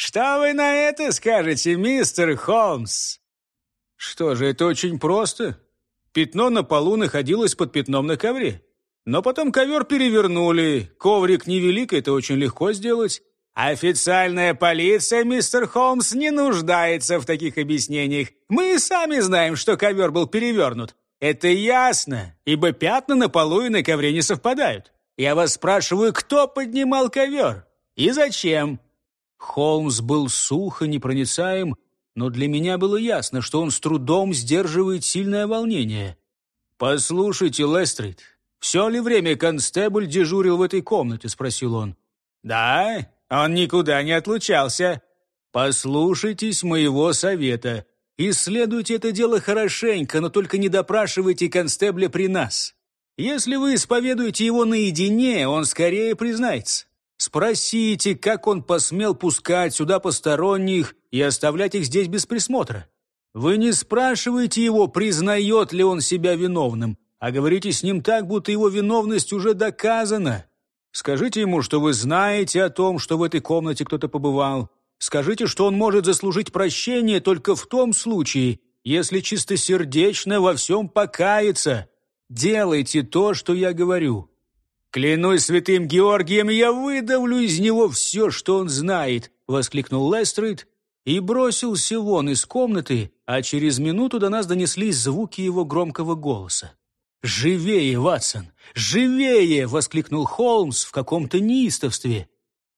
«Что вы на это скажете, мистер Холмс?» «Что же, это очень просто. Пятно на полу находилось под пятном на ковре. Но потом ковер перевернули. Коврик невелик, это очень легко сделать. Официальная полиция, мистер Холмс, не нуждается в таких объяснениях. Мы и сами знаем, что ковер был перевернут. Это ясно, ибо пятна на полу и на ковре не совпадают. Я вас спрашиваю, кто поднимал ковер? И зачем?» Холмс был сухо непроницаем, но для меня было ясно, что он с трудом сдерживает сильное волнение. «Послушайте, Лестрид, все ли время констебль дежурил в этой комнате?» — спросил он. «Да, он никуда не отлучался». «Послушайтесь моего совета. Исследуйте это дело хорошенько, но только не допрашивайте констебля при нас. Если вы исповедуете его наедине, он скорее признается. Спросите, как он посмел пускать сюда посторонних и оставлять их здесь без присмотра. Вы не спрашиваете его, признает ли он себя виновным, а говорите с ним так, будто его виновность уже доказана. Скажите ему, что вы знаете о том, что в этой комнате кто-то побывал. Скажите, что он может заслужить прощение только в том случае, если чистосердечно во всем покается. Делайте то, что я говорю. «Клянусь святым Георгием, я выдавлю из него все, что он знает!» — воскликнул Лестрейд и бросился вон из комнаты, а через минуту до нас донеслись звуки его громкого голоса. «Живее, Ватсон! Живее!» — воскликнул Холмс в каком-то неистовстве.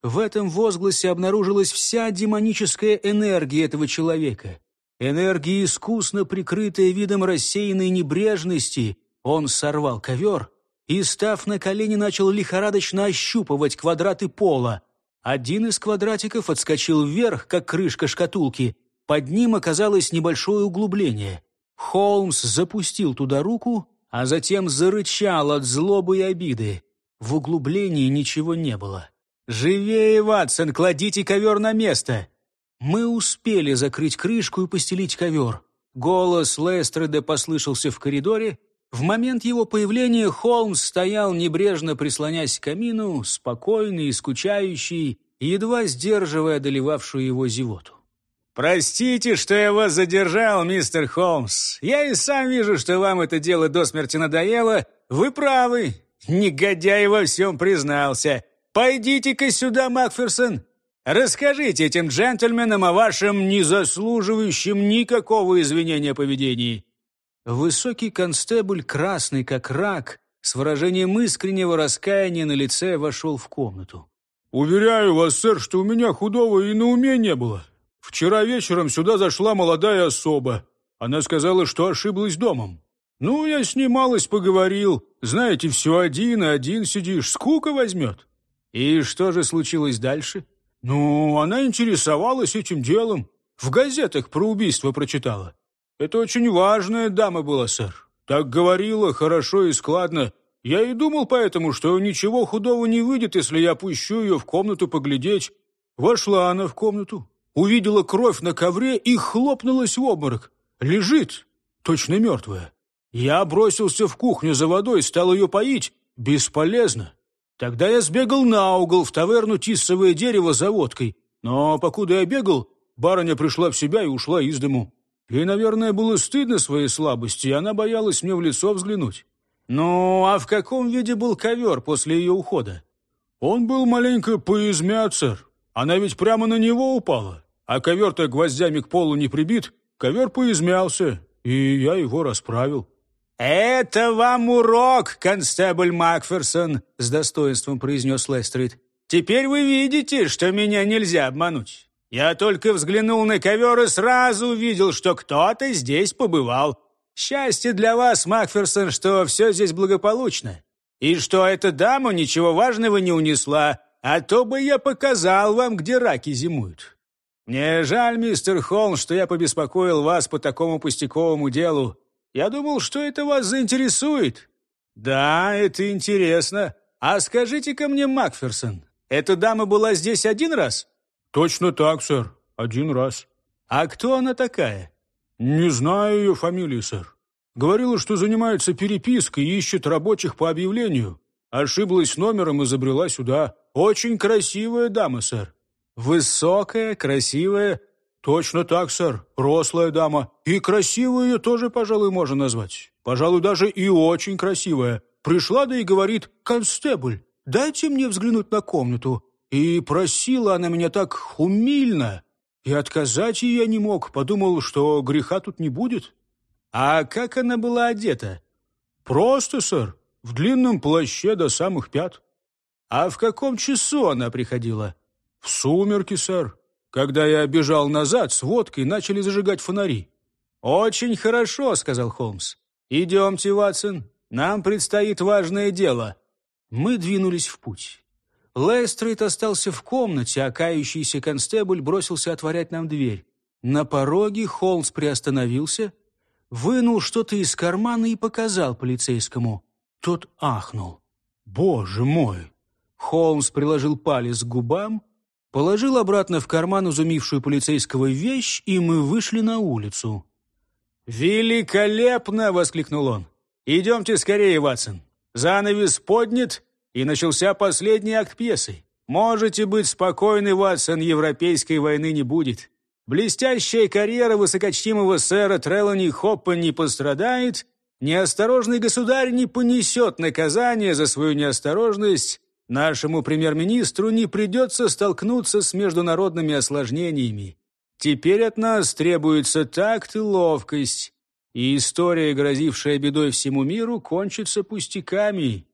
В этом возгласе обнаружилась вся демоническая энергия этого человека. Энергия, искусно прикрытая видом рассеянной небрежности. Он сорвал ковер — и, став на колени, начал лихорадочно ощупывать квадраты пола. Один из квадратиков отскочил вверх, как крышка шкатулки. Под ним оказалось небольшое углубление. Холмс запустил туда руку, а затем зарычал от злобы и обиды. В углублении ничего не было. «Живее, Ватсон, кладите ковер на место!» Мы успели закрыть крышку и постелить ковер. Голос Лестреда послышался в коридоре. В момент его появления Холмс стоял, небрежно прислонясь к камину, спокойный и скучающий, едва сдерживая доливавшую его зевоту. «Простите, что я вас задержал, мистер Холмс. Я и сам вижу, что вам это дело до смерти надоело. Вы правы. Негодяй во всем признался. Пойдите-ка сюда, Макферсон. Расскажите этим джентльменам о вашем незаслуживающем никакого извинения поведении». Высокий констебль, красный как рак, с выражением искреннего раскаяния на лице вошел в комнату. «Уверяю вас, сэр, что у меня худого и на уме не было. Вчера вечером сюда зашла молодая особа. Она сказала, что ошиблась домом. Ну, я с ней малость поговорил. Знаете, все один и один сидишь, скука возьмет. И что же случилось дальше? Ну, она интересовалась этим делом. В газетах про убийство прочитала. Это очень важная дама была, сэр. Так говорила, хорошо и складно. Я и думал поэтому, что ничего худого не выйдет, если я пущу ее в комнату поглядеть. Вошла она в комнату, увидела кровь на ковре и хлопнулась в обморок. Лежит, точно мертвая. Я бросился в кухню за водой, стал ее поить. Бесполезно. Тогда я сбегал на угол в таверну «Тиссовое дерево» за водкой. Но покуда я бегал, барыня пришла в себя и ушла из дому. Ей, наверное, было стыдно своей слабости, и она боялась мне в лицо взглянуть. Ну, а в каком виде был ковер после ее ухода? Он был маленько поизмят, сэр. Она ведь прямо на него упала. А ковер-то гвоздями к полу не прибит. Ковер поизмялся, и я его расправил. «Это вам урок, констебль Макферсон», — с достоинством произнес Лестрид. «Теперь вы видите, что меня нельзя обмануть. Я только взглянул на ковер и сразу увидел, что кто-то здесь побывал. Счастье для вас, Макферсон, что все здесь благополучно. И что эта дама ничего важного не унесла, а то бы я показал вам, где раки зимуют. Мне жаль, мистер Холмс, что я побеспокоил вас по такому пустяковому делу. Я думал, что это вас заинтересует». «Да, это интересно. А скажите-ка мне, Макферсон, эта дама была здесь один раз?» «Точно так, сэр. Один раз». «А кто она такая?» «Не знаю ее фамилии, сэр. Говорила, что занимается перепиской и ищет рабочих по объявлению. Ошиблась номером и забрела сюда. Очень красивая дама, сэр». «Высокая, красивая, «Точно так, сэр. Рослая дама. И красивую ее тоже, пожалуй, можно назвать. Пожалуй, даже и очень красивая. Пришла да и говорит, «Констебль, дайте мне взглянуть на комнату». И просила она меня так умильно. И отказать ей я не мог. Подумал, что греха тут не будет. А как она была одета? Просто, сэр. В длинном плаще до самых пят. А в каком часу она приходила? В сумерки, сэр. Когда я бежал назад с водкой, начали зажигать фонари. «Очень хорошо», — сказал Холмс. «Идемте, Ватсон, нам предстоит важное дело». Мы двинулись в путь. Лестрейд остался в комнате, а кающийся констебль бросился отворять нам дверь. На пороге Холмс приостановился, вынул что-то из кармана и показал полицейскому. Тот ахнул. «Боже мой!» Холмс приложил палец к губам, положил обратно в карман изумившую полицейского вещь, и мы вышли на улицу. «Великолепно!» — воскликнул он. «Идемте скорее, Ватсон. Занавес поднят, и начался последний акт пьесы. Можете быть спокойны, Ватсон, европейской войны не будет. Блестящая карьера высокочтимого сэра Треллани Хоппа не пострадает, неосторожный государь не понесет наказание за свою неосторожность, Нашему премьер-министру не придется столкнуться с международными осложнениями. Теперь от нас требуется такт и ловкость, и история, грозившая бедой всему миру, кончится пустяками.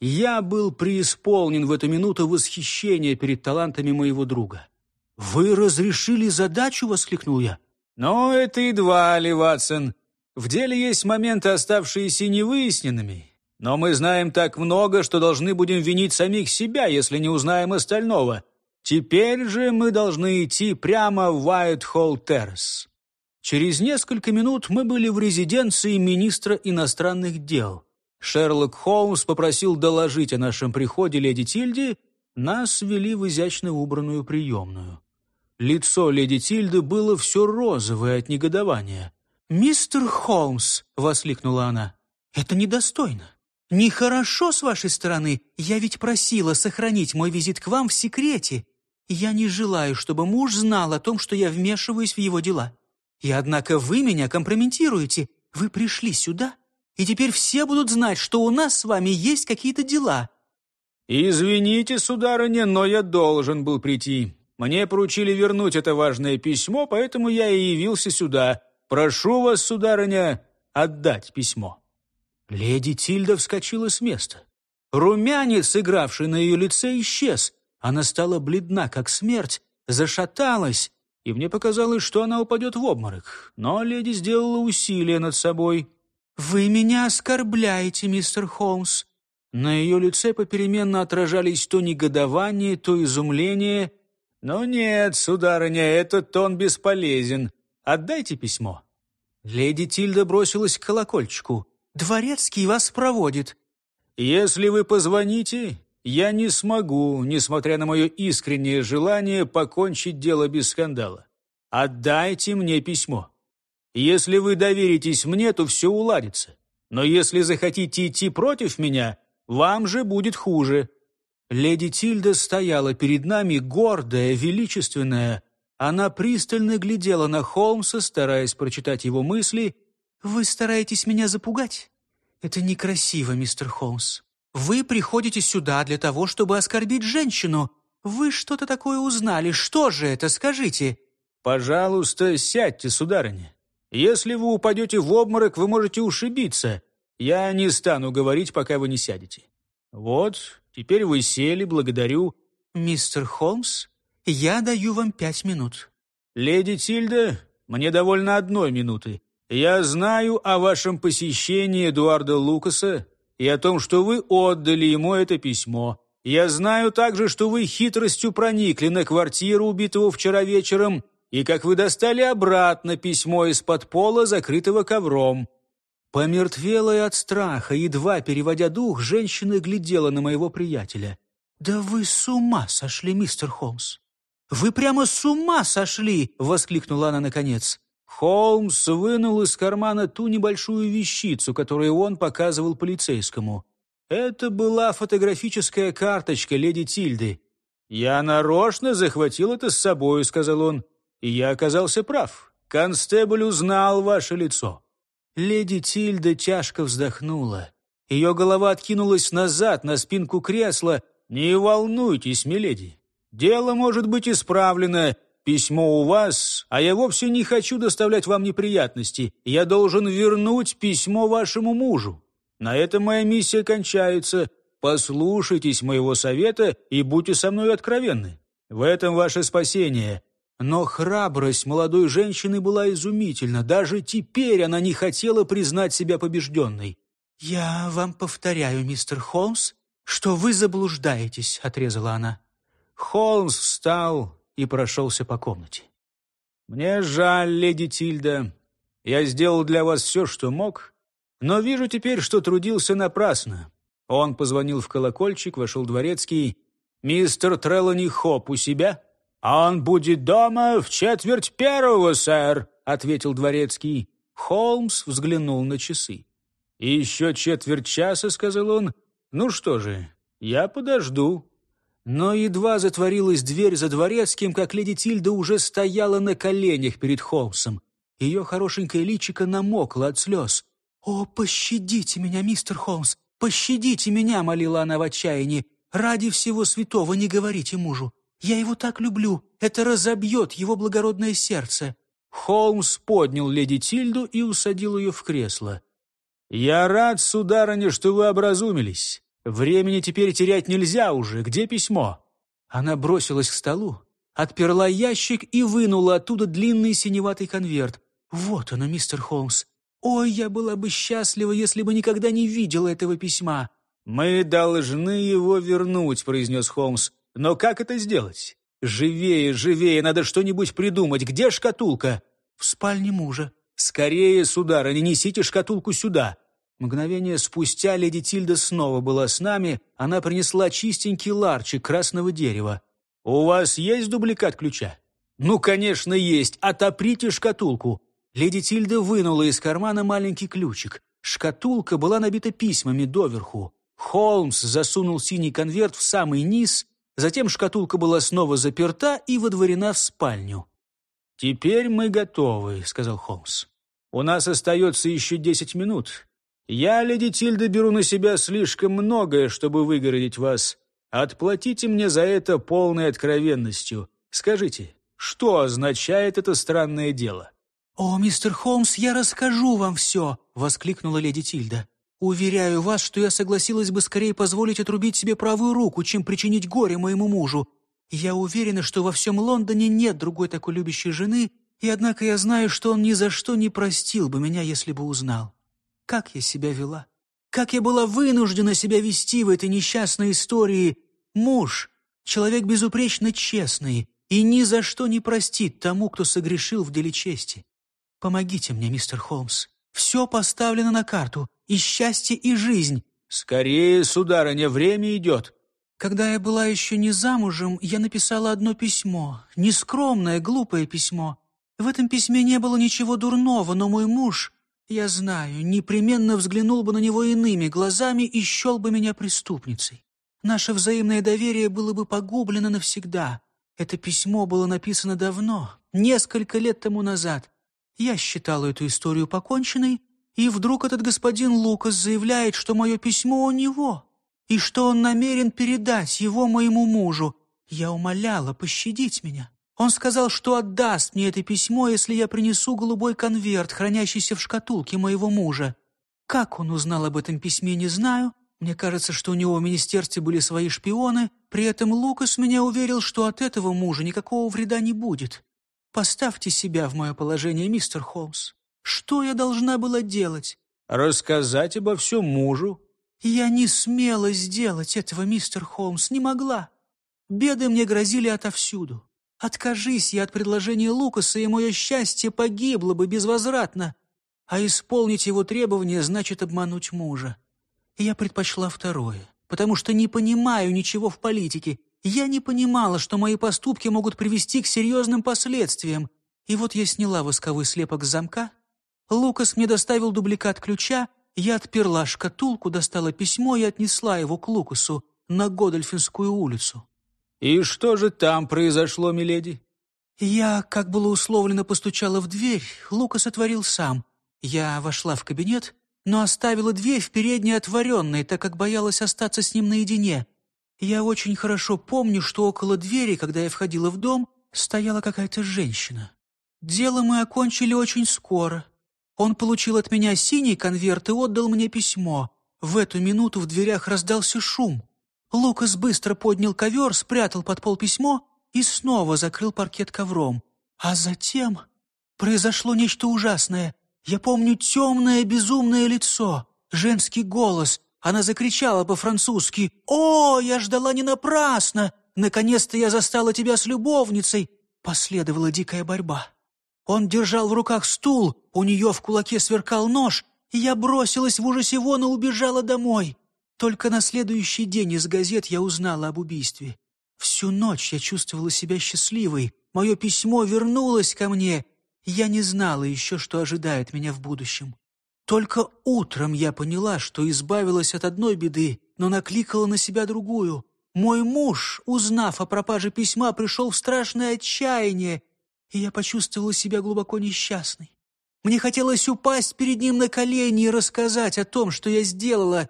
Я был преисполнен в эту минуту восхищения перед талантами моего друга. «Вы разрешили задачу?» — воскликнул я. «Но это едва ли, Ватсон. В деле есть моменты, оставшиеся невыясненными, но мы знаем так много, что должны будем винить самих себя, если не узнаем остального. Теперь же мы должны идти прямо в Уайт-Холл Террас. Через несколько минут мы были в резиденции министра иностранных дел. Шерлок Холмс попросил доложить о нашем приходе леди Тильде. Нас ввели в изящно убранную приемную. Лицо леди Тильды было все розовое от негодования. «Мистер Холмс!» — воскликнула она. «Это недостойно. Нехорошо с вашей стороны. Я ведь просила сохранить мой визит к вам в секрете. Я не желаю, чтобы муж знал о том, что я вмешиваюсь в его дела. И однако вы меня компрометируете. Вы пришли сюда, и теперь все будут знать, что у нас с вами есть какие-то дела». «Извините, сударыня, но я должен был прийти. Мне поручили вернуть это важное письмо, поэтому я и явился сюда. Прошу вас, сударыня, отдать письмо». Леди Тильда вскочила с места. Румянец, игравший на ее лице, исчез. Она стала бледна, как смерть, зашаталась, и мне показалось, что она упадет в обморок. Но леди сделала усилие над собой. «Вы меня оскорбляете, мистер Холмс». На ее лице попеременно отражались то негодование, то изумление. «Но нет, сударыня, этот тон бесполезен. Отдайте письмо». Леди Тильда бросилась к колокольчику. «Дворецкий вас проводит». «Если вы позвоните, я не смогу, несмотря на мое искреннее желание, покончить дело без скандала. Отдайте мне письмо. Если вы доверитесь мне, то все уладится. Но если захотите идти против меня, вам же будет хуже». Леди Тильда стояла перед нами, гордая, величественная, она пристально глядела на Холмса, стараясь прочитать его мысли. «Вы стараетесь меня запугать? Это некрасиво, мистер Холмс. Вы приходите сюда для того, чтобы оскорбить женщину. Вы что-то такое узнали. Что же это, скажите?» «Пожалуйста, сядьте, сударыня. Если вы упадете в обморок, вы можете ушибиться. Я не стану говорить, пока вы не сядете. Вот, теперь вы сели, благодарю». «Мистер Холмс, я даю вам пять минут». «Леди Тильда, мне довольно одной минуты. Я знаю о вашем посещении Эдуарда Лукаса и о том, что вы отдали ему это письмо. Я знаю также, что вы хитростью проникли на квартиру убитого вчера вечером и как вы достали обратно письмо из-под пола, закрытого ковром». Помертвелая от страха, едва переводя дух, женщина глядела на моего приятеля. «Да вы с ума сошли, мистер Холмс! «Вы прямо с ума сошли!» — воскликнула она наконец. Холмс вынул из кармана ту небольшую вещицу, которую он показывал полицейскому. Это была фотографическая карточка леди Тильды. «Я нарочно захватил это с собой», — сказал он. «И я оказался прав. Констебль узнал ваше лицо». Леди Тильда тяжко вздохнула. Ее голова откинулась назад на спинку кресла. «Не волнуйтесь, миледи. Дело может быть исправлено. Письмо у вас, а я вовсе не хочу доставлять вам неприятности. Я должен вернуть письмо вашему мужу. На этом моя миссия кончается. Послушайтесь моего совета и будьте со мной откровенны. В этом ваше спасение». Но храбрость молодой женщины была изумительна. Даже теперь она не хотела признать себя побежденной. «Я вам повторяю, мистер Холмс, что вы заблуждаетесь», — отрезала она. Холмс встал и прошелся по комнате. «Мне жаль, леди Тильда. Я сделал для вас все, что мог, но вижу теперь, что трудился напрасно». Он позвонил в колокольчик, вошел дворецкий. «Мистер Треллани Хоп у себя?» «Он будет дома в четверть первого, сэр», — ответил дворецкий. Холмс взглянул на часы. «Еще четверть часа», — сказал он. «Ну что же, я подожду». Но едва затворилась дверь за дворецким, как леди Тильда уже стояла на коленях перед Холмсом. Ее хорошенькое личико намокло от слез. «О, пощадите меня, мистер Холмс! Пощадите меня!» — молила она в отчаянии. «Ради всего святого не говорите мужу. Я его так люблю. Это разобьет его благородное сердце». Холмс поднял леди Тильду и усадил ее в кресло. «Я рад, сударыня, что вы образумились. Времени теперь терять нельзя уже. Где письмо?» Она бросилась к столу, отперла ящик и вынула оттуда длинный синеватый конверт. «Вот оно, мистер Холмс. Ой, я была бы счастлива, если бы никогда не видела этого письма». «Мы должны его вернуть», — произнес Холмс. «Но как это сделать? Живее, живее, надо что-нибудь придумать. Где шкатулка?» «В спальне мужа». «Скорее, сударыня, несите шкатулку сюда. Мгновение спустя леди Тильда снова была с нами. Она принесла чистенький ларчик красного дерева. «У вас есть дубликат ключа?» «Ну, конечно, есть. Отоприте шкатулку». Леди Тильда вынула из кармана маленький ключик. Шкатулка была набита письмами доверху. Холмс засунул синий конверт в самый низ, затем шкатулка была снова заперта и водворена в спальню. «Теперь мы готовы», — сказал Холмс. «У нас остается еще десять минут. Я, леди Тильда, беру на себя слишком многое, чтобы выгородить вас. Отплатите мне за это полной откровенностью. Скажите, что означает это странное дело?» «О, мистер Холмс, я расскажу вам все!» — воскликнула леди Тильда. Уверяю вас, что я согласилась бы скорее позволить отрубить себе правую руку, чем причинить горе моему мужу. Я уверена, что во всем Лондоне нет другой такой любящей жены, и однако я знаю, что он ни за что не простил бы меня, если бы узнал. Как я себя вела? Как я была вынуждена себя вести в этой несчастной истории? Муж, человек безупречно честный, и ни за что не простит тому, кто согрешил в деле чести. Помогите мне, мистер Холмс. Все поставлено на карту и счастье, и жизнь. Скорее, сударыня, время идет. Когда я была еще не замужем, я написала одно письмо. Нескромное, глупое письмо. В этом письме не было ничего дурного, но мой муж, я знаю, непременно взглянул бы на него иными глазами и счел бы меня преступницей. Наше взаимное доверие было бы погублено навсегда. Это письмо было написано давно, несколько лет тому назад. Я считала эту историю поконченной, и вдруг этот господин Лукас заявляет, что мое письмо у него, и что он намерен передать его моему мужу. Я умоляла пощадить меня. Он сказал, что отдаст мне это письмо, если я принесу голубой конверт, хранящийся в шкатулке моего мужа. Как он узнал об этом письме, не знаю. Мне кажется, что у него в министерстве были свои шпионы. При этом Лукас меня уверил, что от этого мужа никакого вреда не будет. Поставьте себя в мое положение, мистер Холмс. Что я должна была делать? Рассказать обо всем мужу. Я не смела сделать этого, мистер Холмс, не могла. Беды мне грозили отовсюду. Откажись я от предложения Лукаса, и мое счастье погибло бы безвозвратно. А исполнить его требования значит обмануть мужа. Я предпочла второе, потому что не понимаю ничего в политике. Я не понимала, что мои поступки могут привести к серьезным последствиям. И вот я сняла восковой слепок с замка, Лукас мне доставил дубликат ключа, я отперла шкатулку, достала письмо и отнесла его к Лукасу на Годольфинскую улицу. «И что же там произошло, миледи?» Я, как было условлено, постучала в дверь. Лукас отворил сам. Я вошла в кабинет, но оставила дверь в передней отворенной, так как боялась остаться с ним наедине. Я очень хорошо помню, что около двери, когда я входила в дом, стояла какая-то женщина. Дело мы окончили очень скоро. Он получил от меня синий конверт и отдал мне письмо. В эту минуту в дверях раздался шум. Лукас быстро поднял ковер, спрятал под пол письмо и снова закрыл паркет ковром. А затем произошло нечто ужасное. Я помню темное безумное лицо, женский голос. Она закричала по-французски «О, я ждала не напрасно! Наконец-то я застала тебя с любовницей!» Последовала дикая борьба. Он держал в руках стул, у нее в кулаке сверкал нож, и я бросилась в ужасе вон и убежала домой. Только на следующий день из газет я узнала об убийстве. Всю ночь я чувствовала себя счастливой. Мое письмо вернулось ко мне. Я не знала еще, что ожидает меня в будущем. Только утром я поняла, что избавилась от одной беды, но накликала на себя другую. Мой муж, узнав о пропаже письма, пришел в страшное отчаяние и я почувствовала себя глубоко несчастной. Мне хотелось упасть перед ним на колени и рассказать о том, что я сделала,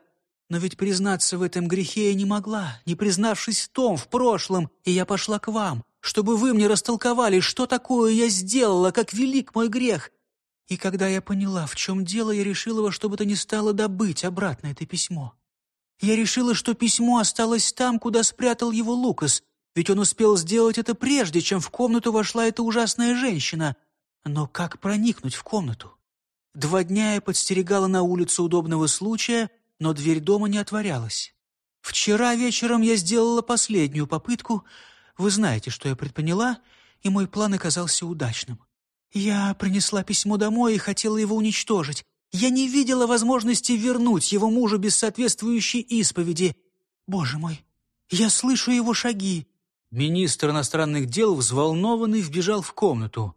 но ведь признаться в этом грехе я не могла, не признавшись в том в прошлом, и я пошла к вам, чтобы вы мне растолковали, что такое я сделала, как велик мой грех. И когда я поняла, в чем дело, я решила во что бы то ни стало добыть обратно это письмо. Я решила, что письмо осталось там, куда спрятал его Лукас, ведь он успел сделать это прежде, чем в комнату вошла эта ужасная женщина. Но как проникнуть в комнату? Два дня я подстерегала на улице удобного случая, но дверь дома не отворялась. Вчера вечером я сделала последнюю попытку. Вы знаете, что я предприняла, и мой план оказался удачным. Я принесла письмо домой и хотела его уничтожить. Я не видела возможности вернуть его мужу без соответствующей исповеди. Боже мой, я слышу его шаги. Министр иностранных дел, взволнованный, вбежал в комнату.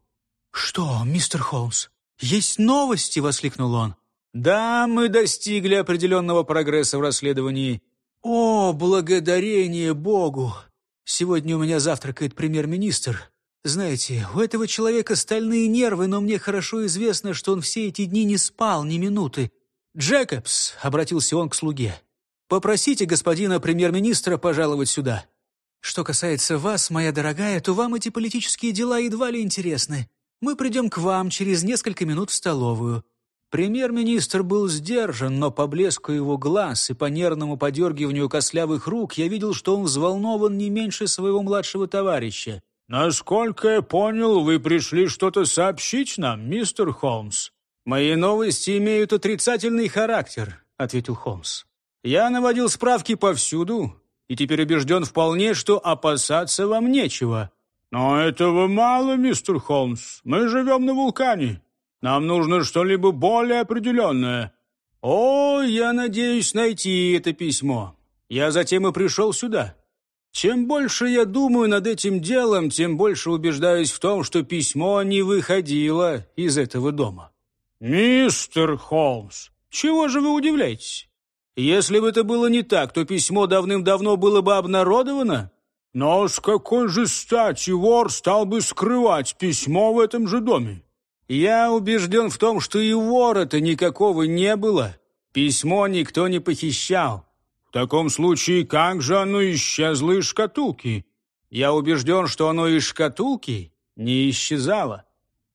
«Что, мистер Холмс, «Есть новости!» — воскликнул он. «Да, мы достигли определенного прогресса в расследовании». «О, благодарение Богу! Сегодня у меня завтракает премьер-министр. Знаете, у этого человека стальные нервы, но мне хорошо известно, что он все эти дни не спал ни минуты. «Джекобс», — обратился он к слуге, — «попросите господина премьер-министра пожаловать сюда». «Что касается вас, моя дорогая, то вам эти политические дела едва ли интересны. Мы придем к вам через несколько минут в столовую». Премьер-министр был сдержан, но по блеску его глаз и по нервному подергиванию костлявых рук я видел, что он взволнован не меньше своего младшего товарища. «Насколько я понял, вы пришли что-то сообщить нам, мистер Холмс?» «Мои новости имеют отрицательный характер», — ответил Холмс. «Я наводил справки повсюду и теперь убежден вполне, что опасаться вам нечего». «Но этого мало, мистер Холмс. Мы живем на вулкане. Нам нужно что-либо более определенное». «О, я надеюсь найти это письмо. Я затем и пришел сюда. Чем больше я думаю над этим делом, тем больше убеждаюсь в том, что письмо не выходило из этого дома». «Мистер Холмс, чего же вы удивляетесь? Если бы это было не так, то письмо давным-давно было бы обнародовано». «Но с какой же стати вор стал бы скрывать письмо в этом же доме?» «Я убежден в том, что и вора-то никакого не было. Письмо никто не похищал». «В таком случае как же оно исчезло из шкатулки?» «Я убежден, что оно из шкатулки не исчезало».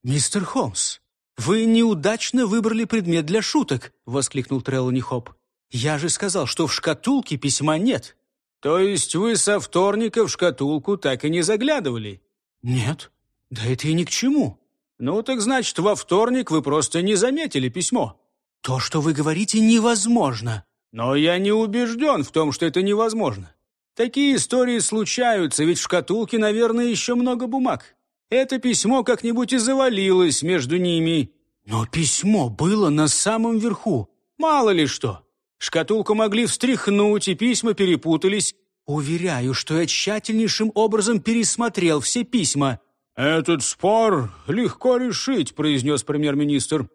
«Мистер Холмс, «Вы неудачно выбрали предмет для шуток!» — воскликнул Треллани Хоп. «Я же сказал, что в шкатулке письма нет!» «То есть вы со вторника в шкатулку так и не заглядывали?» «Нет, да это и ни к чему!» «Ну так значит, во вторник вы просто не заметили письмо!» «То, что вы говорите, невозможно!» «Но я не убежден в том, что это невозможно. Такие истории случаются, ведь в шкатулке, наверное, еще много бумаг. Это письмо как-нибудь и завалилось между ними. Но письмо было на самом верху. Мало ли что. Шкатулку могли встряхнуть, и письма перепутались. Уверяю, что я тщательнейшим образом пересмотрел все письма. «Этот спор легко решить», — произнес премьер-министр.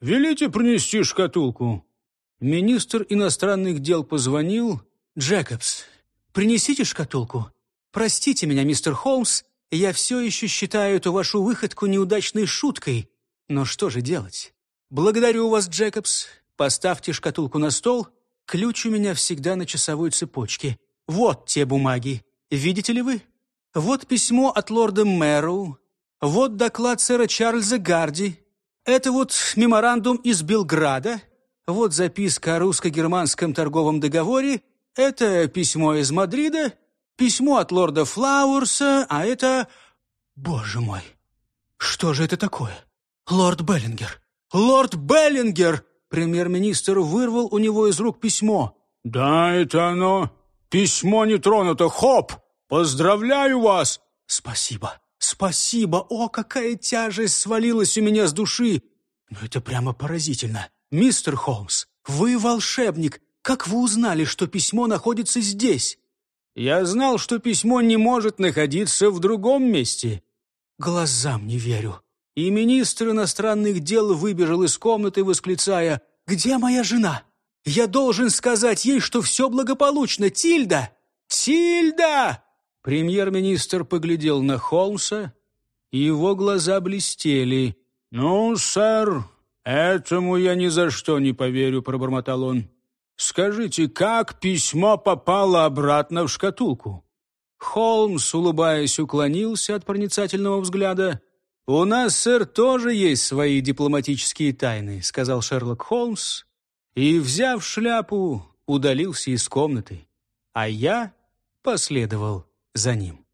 «Велите принести шкатулку». Министр иностранных дел позвонил. «Джекобс, принесите шкатулку. Простите меня, мистер Холмс, я все еще считаю эту вашу выходку неудачной шуткой. Но что же делать? Благодарю вас, Джекобс. Поставьте шкатулку на стол. Ключ у меня всегда на часовой цепочке. Вот те бумаги. Видите ли вы? Вот письмо от лорда Мэроу. Вот доклад сэра Чарльза Гарди. Это вот меморандум из Белграда. Вот записка о русско-германском торговом договоре. Это письмо из Мадрида. Письмо от лорда Флауэрса, а это... Боже мой, что же это такое? Лорд Беллингер! Лорд Беллингер! Премьер-министр вырвал у него из рук письмо. «Да, это оно. Письмо не тронуто. Хоуп! Поздравляю вас!» «Спасибо, спасибо! О, какая тяжесть свалилась у меня с души! Но это прямо поразительно. Мистер Холмс, вы волшебник. Как вы узнали, что письмо находится здесь?» Я знал, что письмо не может находиться в другом месте. Глазам не верю. И министр иностранных дел выбежал из комнаты, восклицая «Где моя жена? Я должен сказать ей, что все благополучно. Тильда! Тильда!» Премьер-министр поглядел на Холмса, и его глаза блестели. «Ну, сэр, этому я ни за что не поверю», — пробормотал он. Скажите, как письмо попало обратно в шкатулку?» Холмс, улыбаясь, уклонился от проницательного взгляда. «У нас, сэр, тоже есть свои дипломатические тайны», — сказал Шерлок Холмс, и, взяв шляпу, удалился из комнаты, а я последовал за ним.